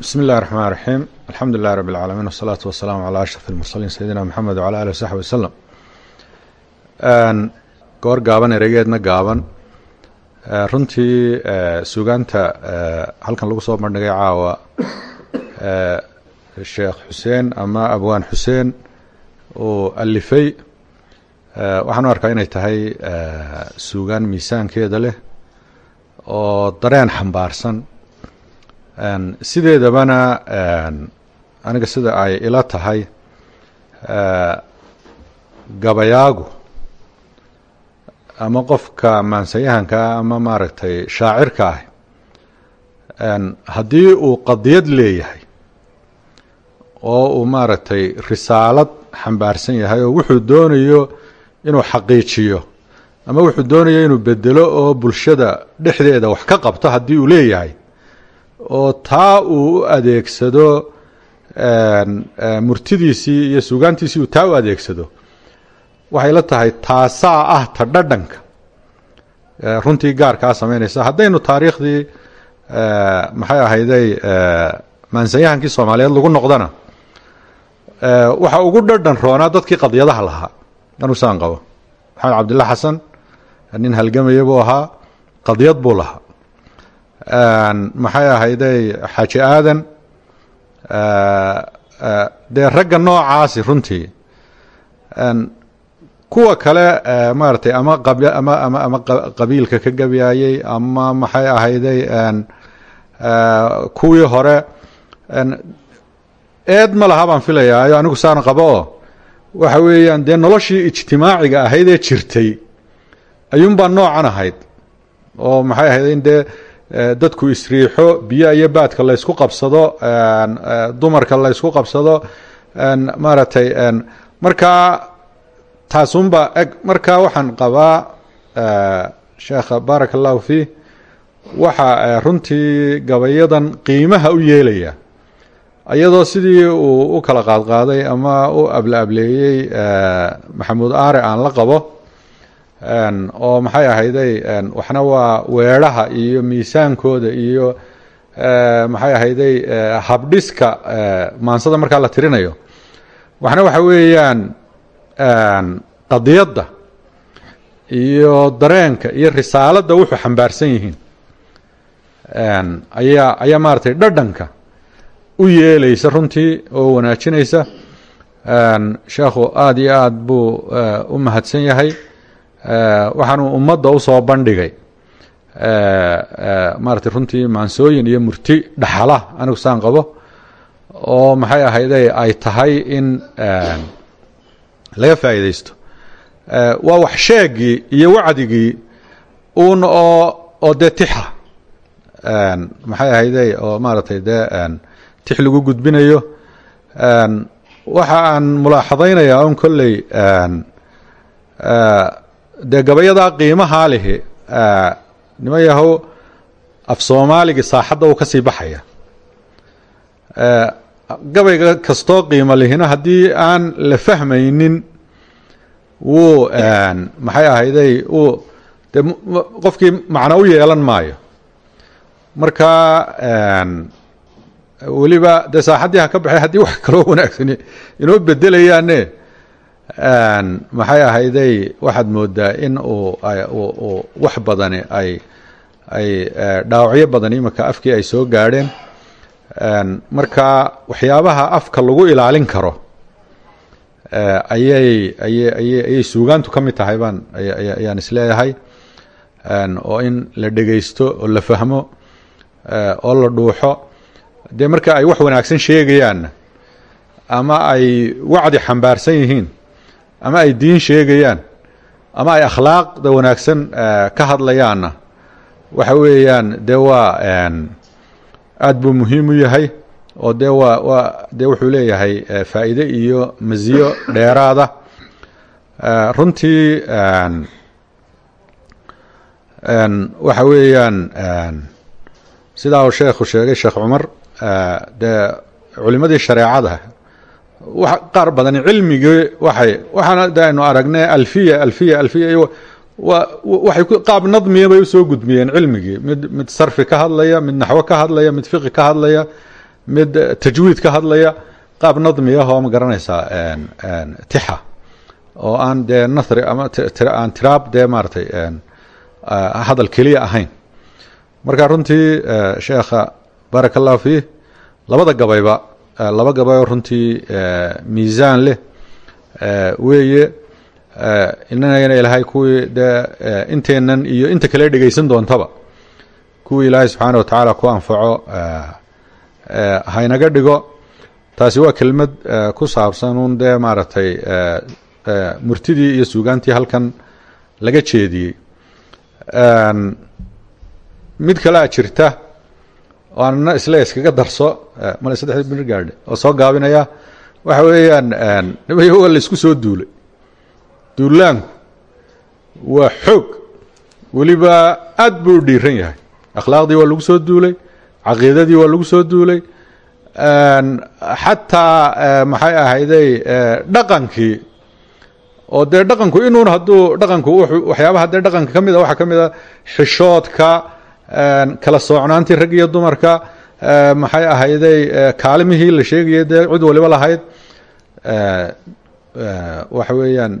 bismi illahi raxmaan raxiim alxamdu lilahi rabbi alcaalamiin wasalaatu wasalaamu calaa ashraf almursaliin sayidina moxamed wcala alih wasaxbi wasalam goor gaaban eregeedna gaaban. Runtii sugaanta halkan lagu soo bandhigay caawa sheekh xuseen ama abwaan xuseen uu alifay waxaan u arkaa inay tahay sugaan miisaankeeda leh oo dareen xambaarsan. Sideedabana aniga sida ay ila tahay gabayaagu ama qofka maansayahankaa ama maaragtay shaacirka ah. Haddii uu qadiyad leeyahay oo uu maaragtay risaalad xambaarsan yahay oo wuxuu doonayo inuu xaqiijiyo ama wuxuu doonayo inuu bedelo oo bulshada dhexdeeda wax ka qabto haddii uu leeyahay oo taa uu u adeegsado murtidiisii iyo sugaantiisii uu taa u adeegsado. Waxay la tahay taasaa ah ta dhadhanka. Runtii gaarkaa samaynaysa. Haddaynu taariikhdii maxay ahayday maansanyahankii soomaaliyeed lagu noqdana waxa ugu dhadhan roonaa dadkii qadyadaha lahaa anusaan qabo. Maxamed cabdilla xasan nin halgamaya buu ahaa qadyad buu lahaa. Maxay ahayday xaaji aadan? Dee ragga noocaasi runtii kuwa kale maaragtay ama ama ama ama qabiilka ka gabyayey ama maxay ahayday kuwii hore eed ma laha baan filayaayo anigu saan qabo? oo waxa weeyaan dee noloshii ijtimaaciga ahayd ee jirtay ayuunbaa noocan ahayd. Oo maxay ahayd in dee dadku isriixo biyo iyo baadka laysku qabsado dumarka laysku qabsado maaragtay markaa taasunba eg markaa waxaan qabaa sheekha baaraka allahu fiih waxa runtii gabayadan qiimaha u yeelaya iyadoo sidii uu u kala qaadqaaday ama u able ableeyey maxamuud aare aan la qabo oo maxay ahayday waxna waa weedhaha iyo miisaankooda iyo maxay ahayday habdhiska maansada markaa la tirinayo. Waxna waxa weeyaan qadiyadda iyo dareenka iyo risaaladda wuxuu xambaarsan yihiin. Ayaa ayaa maaragtay dhadhanka u yeelaysa runtii oo wanaajinaysa sheekhu aada iyo aada buu u mahadsan yahay. Waxaanuu ummadda u soo bandhigay. Maaragtay runtii maansooyin iyo murti dhaxala anigu saan qabo oo maxay ahayday ay tahay in laga faa'iidaysto. Waa wax sheegii iyo wacdigii uun oo oo dee tixa maxay ahayday oo maaragtay dee tix lagu gudbinayo waxa aan mulaaxadaynayaa un kolley dee gabayadaa qiimahaa lihi niman yahow af soomaaligii saaxadda uu ka sii baxaya. Gabayga kastoo qiimo lihina haddii aan la fahmaynin wuu maxay ahayday uu de qofkii macno u yeelan maayo. Marka weliba dee saaxaddii ha ka baxay haddii wax kaloo wanaagsani inoo bedelayaane maxay ahayday waxaad moodaa in uu wax badani ay ay dhaawacyo badan iminka afkii ay soo gaadheen. Marka waxyaabaha afka lagu ilaalin karo ayay ayay ayay suugaantu ka mid tahay baan ayaan is leeyahay oo in la dhegaysto oo la fahmo oo la dhuuxo dee marka ay wax wanaagsan sheegayaanna ama ay wacdi xambaarsan yihiin ama ay diin sheegayaan ama ay akhlaaqda wanaagsan ka hadlayaanna waxa weeyaan dee waa aada buu muhiim u yahay oo dee waa waa dee wuxuu leeyahay faa'iide iyo masiyo dheeraada. Runtii waxa weeyaan sidaa uu sheekhu sheegay sheekh cumar dee culimadii shareecada. Qaar badani cilmigii waxay waxaana de aynu aragnay alfiya alfiya alfiya iyo wa waxay qaab nadmiya bay u soo gudbiyeen cilmigii. Mid mid sarfi ka hadlaya mid naxwo ka hadlaya mid fiqi ka hadlaya mid tajwiid ka hadlaya. Qaab nadmiyah oo ma garanaysaa tixa. Oo aan dee nathri ama aan tiraab dee maaratay hadal keliya ahayn. Marka runtii sheekha baaraka allahu fiih. Labada gabayba laba gabayoo runtii miisaan leh weeye inagana ilaahay kuwii dee inteennan iyo inta kale dhegaysan doontaba kuwii ilaahay subxaana watacaala ku anfaco haynaga dhigo. Taasi waa kelmad ku saabsan un dee maaragtay murtidii iyo suugaantii halkan laga jeediyey. Mid kalea jirta oo aanna isle iskaga darso male saddexdii bir gaadhe oo soo gaabinaya waxa weeyaan nimayo waa la isku soo duulay. Duulaanku waa xoog. Weliba aad buu dhiiran yahay. Akhlaaqdii waa lagu soo duulay caqiidadii waa lagu soo duulay xataa maxay ahayday dhaqankii. Oo dee dhaqanku inuun hadduu dhaqanku waxyaabaha dee dhaqanka ka mid a waxaa ka mid a xishoodka kala soocnaantii rag iyo dumarka maxay ahayday kaalimihii la sheegayay dee cid waliba lahayd. Waxa weeyaan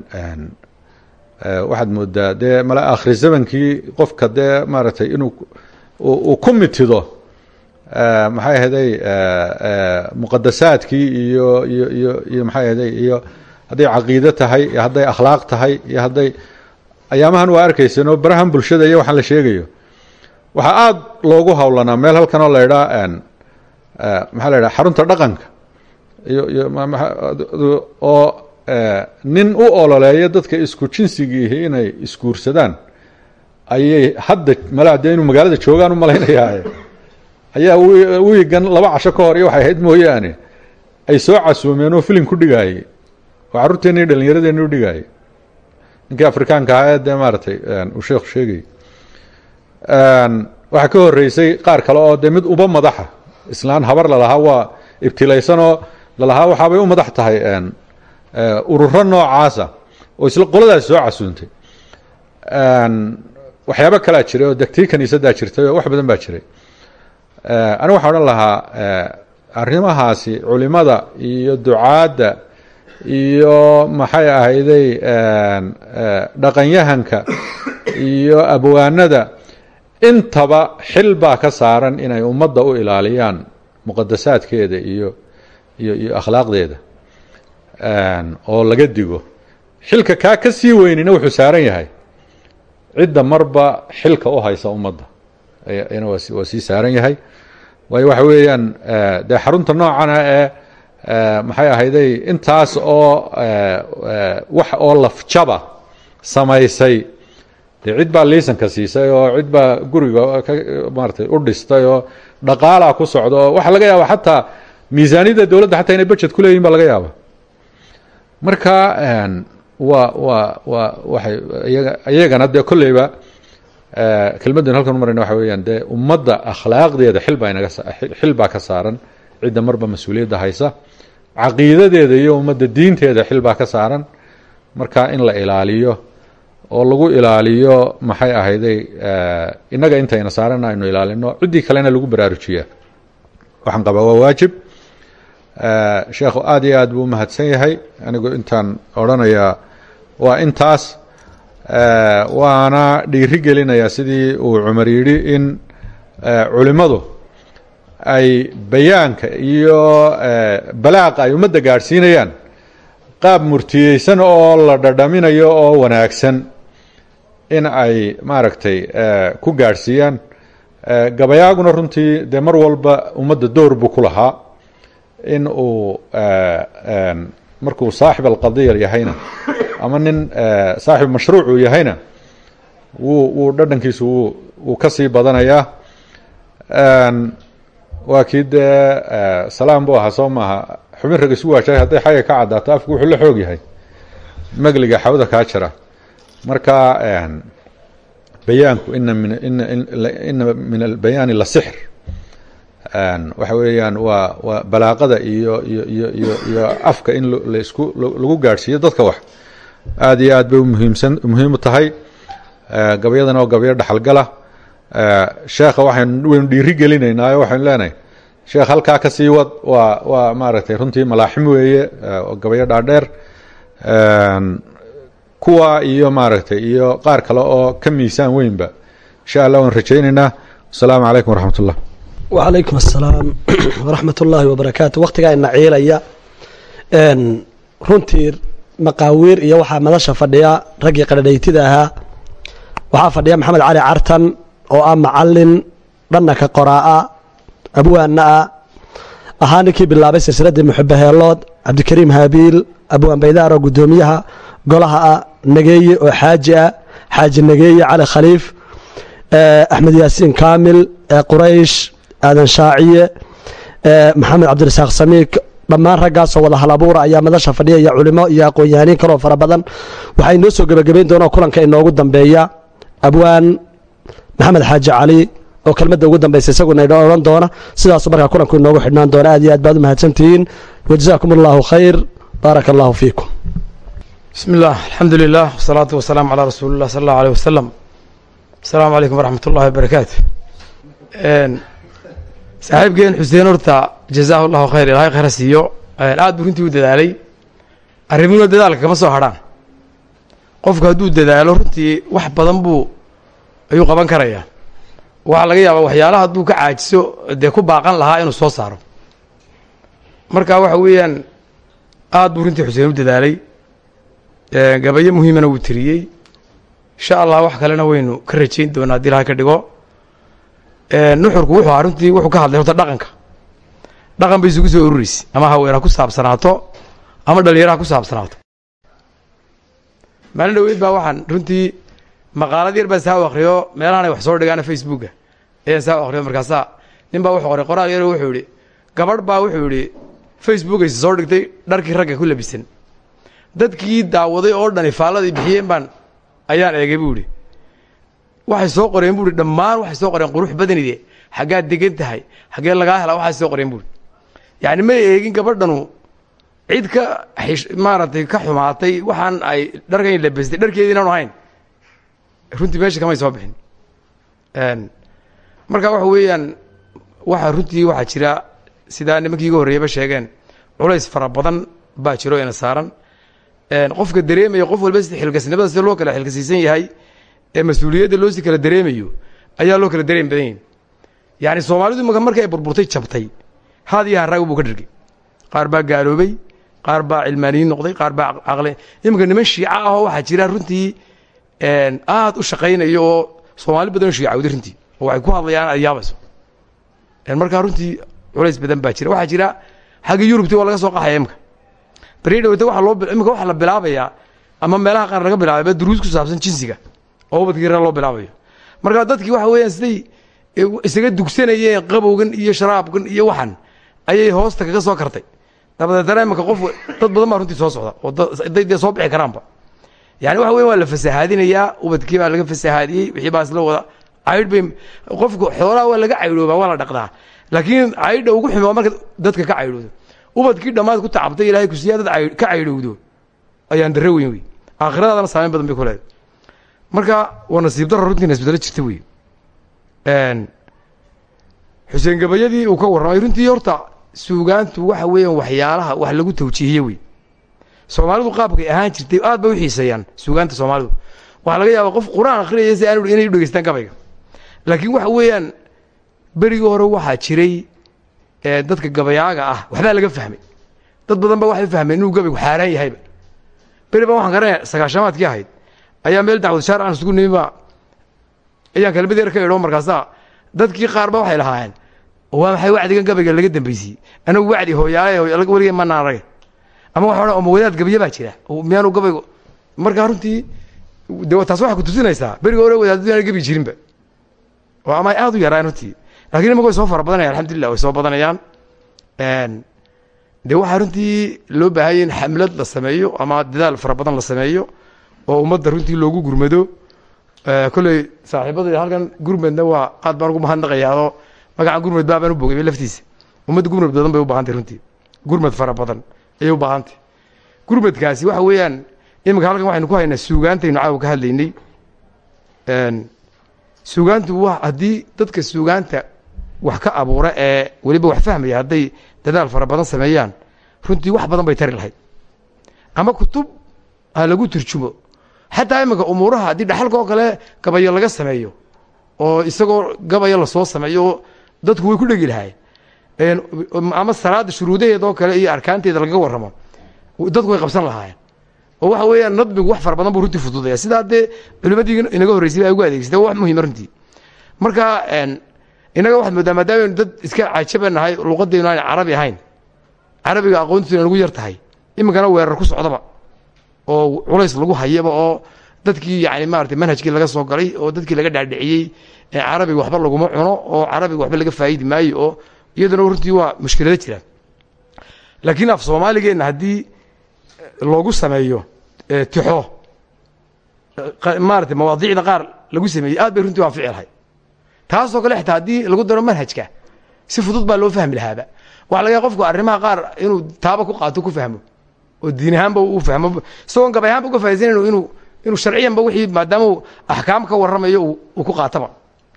waxaad moodaa dee mala akhri zamankii qofka dee maaragtay inuu uu ku mitido. Maxay ahayday muqadasaadkii iyo iyo iyo iyo maxay ahayday iyo hadday caqiide tahay iyo hadday akhlaaq tahay iyo hadday ayaamahan waa arkaysan oo barahan bulshada iyo waxaan la sheegayo waxaa aada loogu howlanaa meel halkan oo la idhaa maxaa la xarunta dhaqanka. Iyo iyo oo nin u ololeeya dadka isku jinsigiihi inay isguursadaan ayay hadda malaa dee inuu magaalada joogaan u malaynayaa ayaa wiigan laba casho ka hor iyo waxay ahayd mooyaane ay soo casuumeen oo filim ku dhigaayey oo carruurteenni iyo dhallinyaradeenni u dhigaayay. Ninkii afrikaanka ahaa ee dee maaragtay uu sheekhu sheegayay waxaa ka horeysay qaar kale oo dee mid uba madaxa. Islaan habar lalahaa waa ibtilaysanoo lalahaa waxaabay u madax tahay ururo noocaasa oo isla qoladaas soo casuuntay. Waxyaabo kalaa jiray oo degtii kaniisaddaa jirtay oo wax badan baa jiray. Anigu waxaan odhan lahaa arrimahaasi culimada iyo ducaadda iyo maxay ahayday dhaqanyahanka iyo abwaanada intaba xil baa ka saaran inay ummadda u ilaaliyaan muqadasaadkeeda iyo iyo iyo akhlaaqdeeda oo laga digo. Xilka kaa ka sii weynina wuxuu saaran yahay. Cidda marba xilka u haysa ummadda ayana waa sii saaran yahay. Waayo waxa weeyaan dee xarunta noocana ee maxay ahayday intaas oo wax oo lafjaba samaysay dee cid baa liisanka siisay oo cid baa guriga ka maaratay u dhistay oo dhaqaalaa ku socda oo waxaa laga yaaba xataa miisaaniyadda dowladda xataa inay budget ku leeyihiin ba laga yaaba. Marka waa waa waa waxay iyaga iyagana dee kolleyba kelmaddan halkan u marayna waxa weeyaan dee ummadda akhlaaqdeeda xil baa inaga xil baa ka saaran cidda marba mas'uuliyadda haysa caqiidadeeda iyo ummadda diinteeda xil baa ka saaran. Marka in la ilaaliyo oo lagu ilaaliyo maxay ahayday innaga intayna saaran aynu ilaalino. Ciddii kalena lagu baraarujiyaa. Waxaan qabaa waa waajib. Sheekhu aada iyo aad buu umahadsan yahay. Anigu intaan odhanayaa waa intaas. Waana dhiiri gelinayaa sidii uu cumar yidhi in culimmadu ay bayaanka iyo balaaqa ay ummadda gaadhsiinayaan. Qaab murtiyeysan oo la dhadhaminayo oo wanaagsan in ay maaragtay ku gaadhsiiyaan. Gabayaaguna runtii dee mar walba ummadda door buu ku lahaa in uu markuu saaxib alqadiya yahayna ama nin saaxib mashruuc uu yahayna wuu wuu dhadhankiisu wuu wuu ka sii badanayaa. Waa kii dee salaam buu ahaa soo maaha. Xubin rag isu waashahay hadday xagga ka caddaato afku wuxuu la xoog yahay. Magliga xawda kaa jira marka bayaanku ina min ina ina min albayaani la sixr. Waxa weeyaan waa waa balaaqada iyo iyo iyo iyo iyo afka in la isku lagu gaadhsiiyo dadka wax. Aada iyo aad bay umuhiimsan muhiim u tahay. Gabayadana oo gabayo dhexalgala sheekha waxaynu waynu dhiiri gelinaynaa oo waxaynu leenahay sheekh halkaa ka sii wad waa waa maaragtay runtii malaaxim weeye gabayo dhaadheer kuwa iyo maaragtay iyo qaar kale oo ka miisaan weynba. Insha allah waan rajaynaynaa wasalaamu calaykum waraxmat ullah wacalaykum assalaam waraxmat ullaahi wabarakaatu wakhtigaa ina ciilaya runtii maqaawiir iyo waxaa madasha fadhiya raggii qadhadhaytida ahaa. Waxaa fadhiya maxamed cali cartan oo ah macalin dhanna ka qoraa'a abwaanna ah. Ahaa ninkii bilaabay silsiladdii muxubaheelood cabdikariim haabiil abwaan baydaar oo guddoomiyaha golaha ah nageeye oo xaaji ah xaaji nageeye cali khaliif axmed yaasiin kaamil quraysh aadan shaaciye maxamed cabdirasaaq samiik. Dhammaan raggaasoo wada halabuura ayaa madasha fadhiya iyo culimo iyo aqoon-yahaniin kaloo fara badan. Waxaa inoo soo gebagabayn doonaa kulanka inoogu dambeeya abwaan maxamed xaaji cali oo kelmadda ugu dambaysa isaguna inoo odhan doona. Sidaasu markaa kulanku inoogu xidhnaan doona aad iyo aad baad u mahadsantihiin. Wajazaakum allahu khayr baaraka allahu fiikum بسم الله الحمد لله والصلاة والسلام على رسول الله صلى الله عليه وسلم السلام عليكم ورحمة الله وبركاته saaxiibkeen xuseen horta jazaahu allahu khayr ilaahay khayra siiyo aad buu runtii u dadaalay arrimuna dadaalka kama soo hadhaan qofku hadduu dadaalo runtii wax badan buu ayuu qaban karayaa waxaa laga yaabaa waxyaalaha hadduu ka caajiso dee ku baaqan lahaa inuu soo saaro marka waxa weeyaan aad buu runtii xuseen u dadaalay gabayo muhiimana wuu tiriyey. Insha allah wax kalena waynu ka rajayn doonaa haddii ilahay ka dhigo. Nuxurku wuxuu runtii wuxuu ka hadlay horta dhaqanka. Dhaqan bay isugu soo ururaysa. Ama haween ha ku saabsanaato ama dhalinyaro ha ku saabsanaato. Maalin dhaweyd baa waxaan runtii maqaalad yar baa saa u akriyo meelahan ay wax soo dhigaana facebooka. Ayaan saa u akriyo markaasaa nin baa wuxuu qoray qoraal yar wuxuu yihi gabadh baa wuxuu yihi facebookaysa soo dhigtay dharkii ragga ku labisan dadkii daawaday oo dhani faalladii bixiyeen baan ayaan eegay buu ihi waxay soo qoreen buuhi dhammaan waxay soo qoreen qurux badanide xaggaad degan tahay xaggee lagaa helaa waxay soo qoreen buuhi yacni may eegin gabadhanu cid ka maaragtay ka xumaatay waxaan ay dharkan labastay dharkeedii inaanu ahayn runtii meesha kamay soo bixin. Marka waxa weeyaan waxa runtii waxaa jira sidaa nimankii iga horreeyaba sheegeen culays fara badan baa jiro ina saaran qofka dareemaya qof walba xilkasnimada sida loo kala xilkasiisan yahay ee mas'uuliyadda loo si kala dareemayo ayaa loo kala dareem badan yahi yacni soomaalidu imaka markay ay burburtay jabtay. Haad iyo haraagu buu ka dhirgay qaar baa gaaloobay qaar baa cilmaaniyiin noqday qaar baa caqli iminka niman shiica ahoo waxaa jira runtii aad u shaqaynaya oo soomaali badan oo shiicawday runtii oo waxay ku hadlayaan aad yaabayso. Markaa runtii culays badan baa jira. Waxaa jira xagga yurubti waa laga soo qaxaya imika beri dhaweyta waa loo imika waxaa la bilaabayaa ama meelaha qaar laga bilaabay duruus ku saabsan jinsiga. Oo ubadkii loo bilaabayo. Markaa dadkii waxa weeyaan siday isaga dugsanayeen qabowgan iyo sharaabkan iyo waxan ayay hoosta kaga soo kartay. Dabadeetana imanka qof dad badan baa soo socda oo day dee soo bixi karaanba. Yani waxa weya la fasahaadinayaa ubadkii baa laga fasahaadiyey wixii baa isla wada. Caydh qofku xoolaha waa laga caydhoobaa waa la dhaqdaa. Laakiin caydha ugu waa marka dadka ka caydhoodo ubadkii dhammaad ku tacabtay ilaahay kusiyaa dad ka caydhowdo ayaan darre weyn wey aakhiradaadana saameyn badan bay ku leedahay. Marka waa nasiib darro runtii nasbadalo jirta wey xuseen gabayadii uu ka warramay runtii horta suugaantu waxa weeyaan waxyaalaha wax lagu tawjiihiye wey soomaalidu qaabkay ahaan jirtay aad bay u xiiseeyaan suugaanta soomaalidu. Waxaa laga yaabaa qof qur'aan akhriyaya si aan inay u dhegeystaan gabayga. Laakiin waxa weeyaan berigii hore waxaa jiray dadka gabayaaga ah waxbaa laga fahmay. Dad badan ba waxay fahmeen inuu gabaygu xaaraan yahayba beri baan waxaan garanaya sagaashamaadkii ahayd. Ayaa meel dacwad shaar aan isugu nimi baa ayaan kelmad yar ka idho markaasaa dadkii qaar ba waxay lahaayeen waa maxay wacdigan gabayga laga dambeysiyey anagu wacdi hooyaale weligay manaan arag ama waxa odhan oma wadaad gabaye baa jira. Miyaanu gabaygu markaa runtii de taas waxay ku tusinaysaa beriga hore wadaadadu inaan gabi jirinba. Oo ama aad u yaraan runtii lakiin imaka way soo fara badanayaan alxamdulillah way soo badanayaan. De waxaa runtii loo baahanya in xamlad la sameeyo ama dadaal fara badan la sameeyo oo ummadda runtii loogu gurmado. Kolley saaxiibada halkan gurmedna waa aad baan ugu mahadnaqayaao magaca gurmed baabaan u bogay laftiisa. Ummadda gurmed badan bay u baahantay runtii. Gurmed fara badan ayay u baahantay gurmedkaasi waxa weeyaan iminka halkan waxaynu ku haynaa suugaantaynu caawa ka hadlaynay. Suugaantu wa haddii dadka suugaanta wax ka abuura ee weliba wax fahmaya hadday dadaal fara badan sameeyaan runtii wax badan bay tari lahayd. Ama kutub ha lagu turjumo. Xataa iminka umuuraha haddii dhaxalka kale gabayo laga sameeyo oo isagoo gabayo la soo sameeyo dadku way ku dhegi lahaayeen. Ama salaada shuruudaheeda oo kale iyo arkaanteeda lagaga warramo dadku way qabsan lahaayeen. Oo waxa weeyaan nadmigu wax fara badan buu runtii fududaya sidaa dee culimadii inaga horreysay ay ugu adeegsatay wax muhiima runtii. Marka inaga waxaad moodaa maadaamanu dad iska cajaba nahay luqadaynu aan carabi ahayn. Carabiga aqoontiisuna nagu yar tahay. Weerar ku socdaba oo culays lagu hayaba oo dadkii yani maarata manhajkii laga soo galay oo dadkii laga dhaadhiciyey carabiga waxba laguma cuno oo carabiga waxba laga faa'idi maayo oo iyaduna runtii waa mushkilado jiraan. Laakiin af soomaaligeenna haddii loogu sameeyo tixo maarata mawaadiicda qaar lagu sameeyey aad bay runtii waan fici lahay taasoo kale xitaa haddii lagu daro manhajka si fudud baa loo fahmi lahaaba. Waxa laga qofku arrimaha qaar inuu taaba ku qaato ku fahmo oo diin ahaanba uu fahmo. Isagoon gabay ahaanba uga faa'idaysanayn inuu inuu sharciyanba wixii maadaama axkaam ka warramayo uu ku qaataba.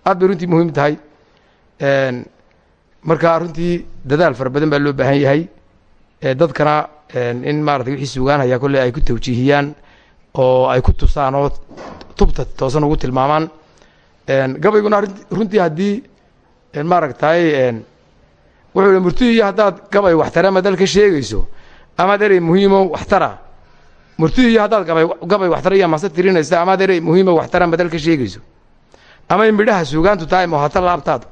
Aad bay runtii muhiim tahay. Marka runtii dadaal fara badan baa loo baahan yahay. Dadkana in maarata wixii sugaanhaya kolley ay ku tawjiihiyaan oo ay ku tusaan oo tubta toosan ugu tilmaamaan gabayguna runtii haddii maaragtay wuxuu murtihiiyo haddaad gabay waxtara madal ka sheegayso? Amaad erey muhiimo waxtara murtihiiyo haddaad gabay waxtara iyo mase tirinayso amaad erey muhiimo waxtara madal ka sheegayso? Ama in midhaha suugaantu tahay mohata laabtaada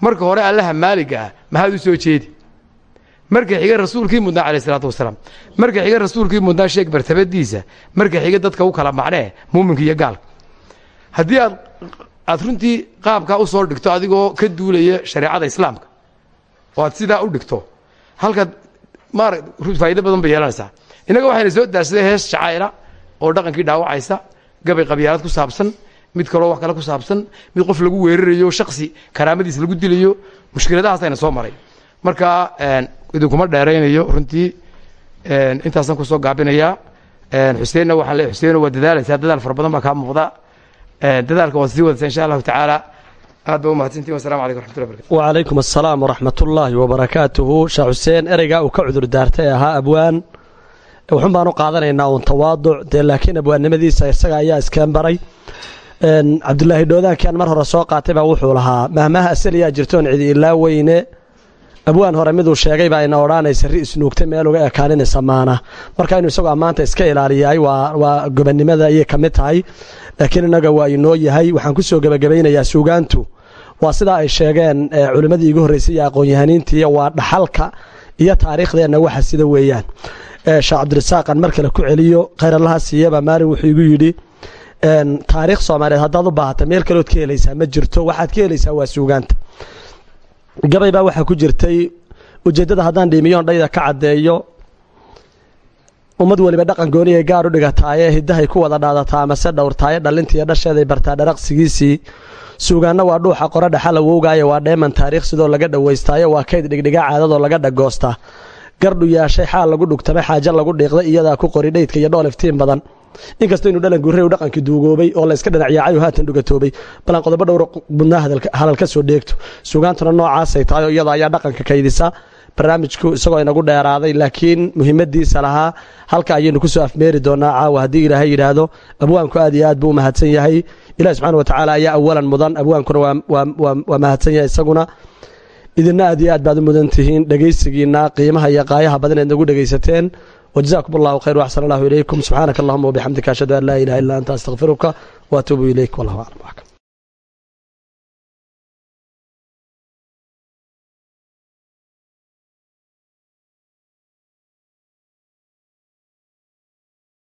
marka hore allaha maaliga ah maxaad u soo jeedi? Marka xiga rasuulkii mudnaa calayh isalaatu wasalaam. Marka xiga rasuulkii mudnaa sheeg martabadiisa. Marka xiga dadka u kala macnee muuminka iyo gaalka haddii aad aad runtii qaabkaa u soo dhigto adigoo ka duulaya shareecada islaamka. Oo sidaa u dhigto. Halkaad maara faa'ido badan bay yeelanaysaa. Innaga waxayna soo daashaday hees jacayla oo dhaqankii dhaawacaysa gabay qabyaalad ku saabsan mid kaloo wax kale ku saabsan mid qof lagu weerarayo shaksi karaamadiis lagu dilayo mushkiladahaasayna soo maray. Marka idinkuma dheeraynayo runtii intaasaan ku soo gaabinayaa. Xuseenna waxaan leeyahay xuseeno waa dadaalaysaa dadaal fara badan baa kaa dadaalka waad sii wadaysaa insha allahu tacaala. Aad ba u mahadsantiin wasalamu calaykum raxmatullahi barakatu wacalaykum assalaam waraxmat ullaahi wabarakaatuhu sheekh xuseen ereygaa uu ka cudur daartay ahaa abwaan. Wuxun baan u qaadanaynaa uun tawaaduc dee laakiin abwaannimadiisa isaga ayaa iskeen baray. Cabdulaahi dhoodaankian mar hore soo qaatay baa wuxuu lahaa mahmaha asaliyaa jirtoon cidi ilaa weyne abwaan hore miduu sheegay baa ina odhanaysa ri isnuugtay meel uga ekaaninaysa maana marka inuu isagoo ammaanta iska ilaaliyahay waa gobannimada ayay ka mid tahay laakiin innaga waa inoo yahay. Waxaan ku soo gebagabaynayaa suugaantu. Waa sidaa ay sheegeen culimmadii igu horreysay iyo aqoon-yahaniintii waa dhaxalka iyo taariikhdeenna waxa sida weeyaan. Sheekh cabdirasaaqan mar kale ku celiyo khayrallaha siiyaba maalin wuxuu igu yidhi taariikh soomaaliyeed haddaad u baahata meel kalood ka helaysaa ma jirto. Waxaad ka helaysaa waa suugaanta gabay baa waxaa ku jirtay ujeeddada haddaan dhiimiyoon dhayda ka caddeeyo ummad weliba dhaqan gooni ay gaar u dhigataaye hiddahay ku wada dhaadataa amase dhowrtaaye dhalintiiyo dhasheeday bartaa dharaqsigiisii. Suugaanna waa dhuuxa qora dhaxal awowgaayo waa dheeman taariikh sidoo laga dhowaystaayo waa kayd dhigdhiga caadadoo laga dhagoostaa gardhu yaashay xaal lagu dhugtamay xaajo lagu dhiiqday iyadaa ku qori dhaydka iyo dhool iftiin badan inkastoo inuu dhalan gurre u dhaqankii duugoobay oo layska dhinacyaacay haatan dhugatoobay. Balan qodobo dhowr budnaa hadal ka soo dheegto. Suugaantuna noocaasay tahay oo iyada ayaa dhaqanka kaydisa. Barnaamijku isagoo inagu dheeraaday laakiin muhiimadiisa lahaa halka ayaynu ku soo afmeeri doonaa caawa. Haddii ilaahay yidhaahdo abwaanku aad iyo aad buu mahadsan yahay. Ilahi subxaana wa tacaala ayaa awalan mudan. Abwaankuna waa mahadsan yahay isaguna. Idina aad iyo aad baad u mudan tihiin. Dhegaysigiina qiimaha iyo qaayaha badan eed nagu dhegaysateen wajzakum allahu khayr waxsan allahu ilaykum subxaanaka allahuma wabixamdika ashhadu an laa ilaha illa anta astaqfiruka waatuubu ilayk wallahu aclam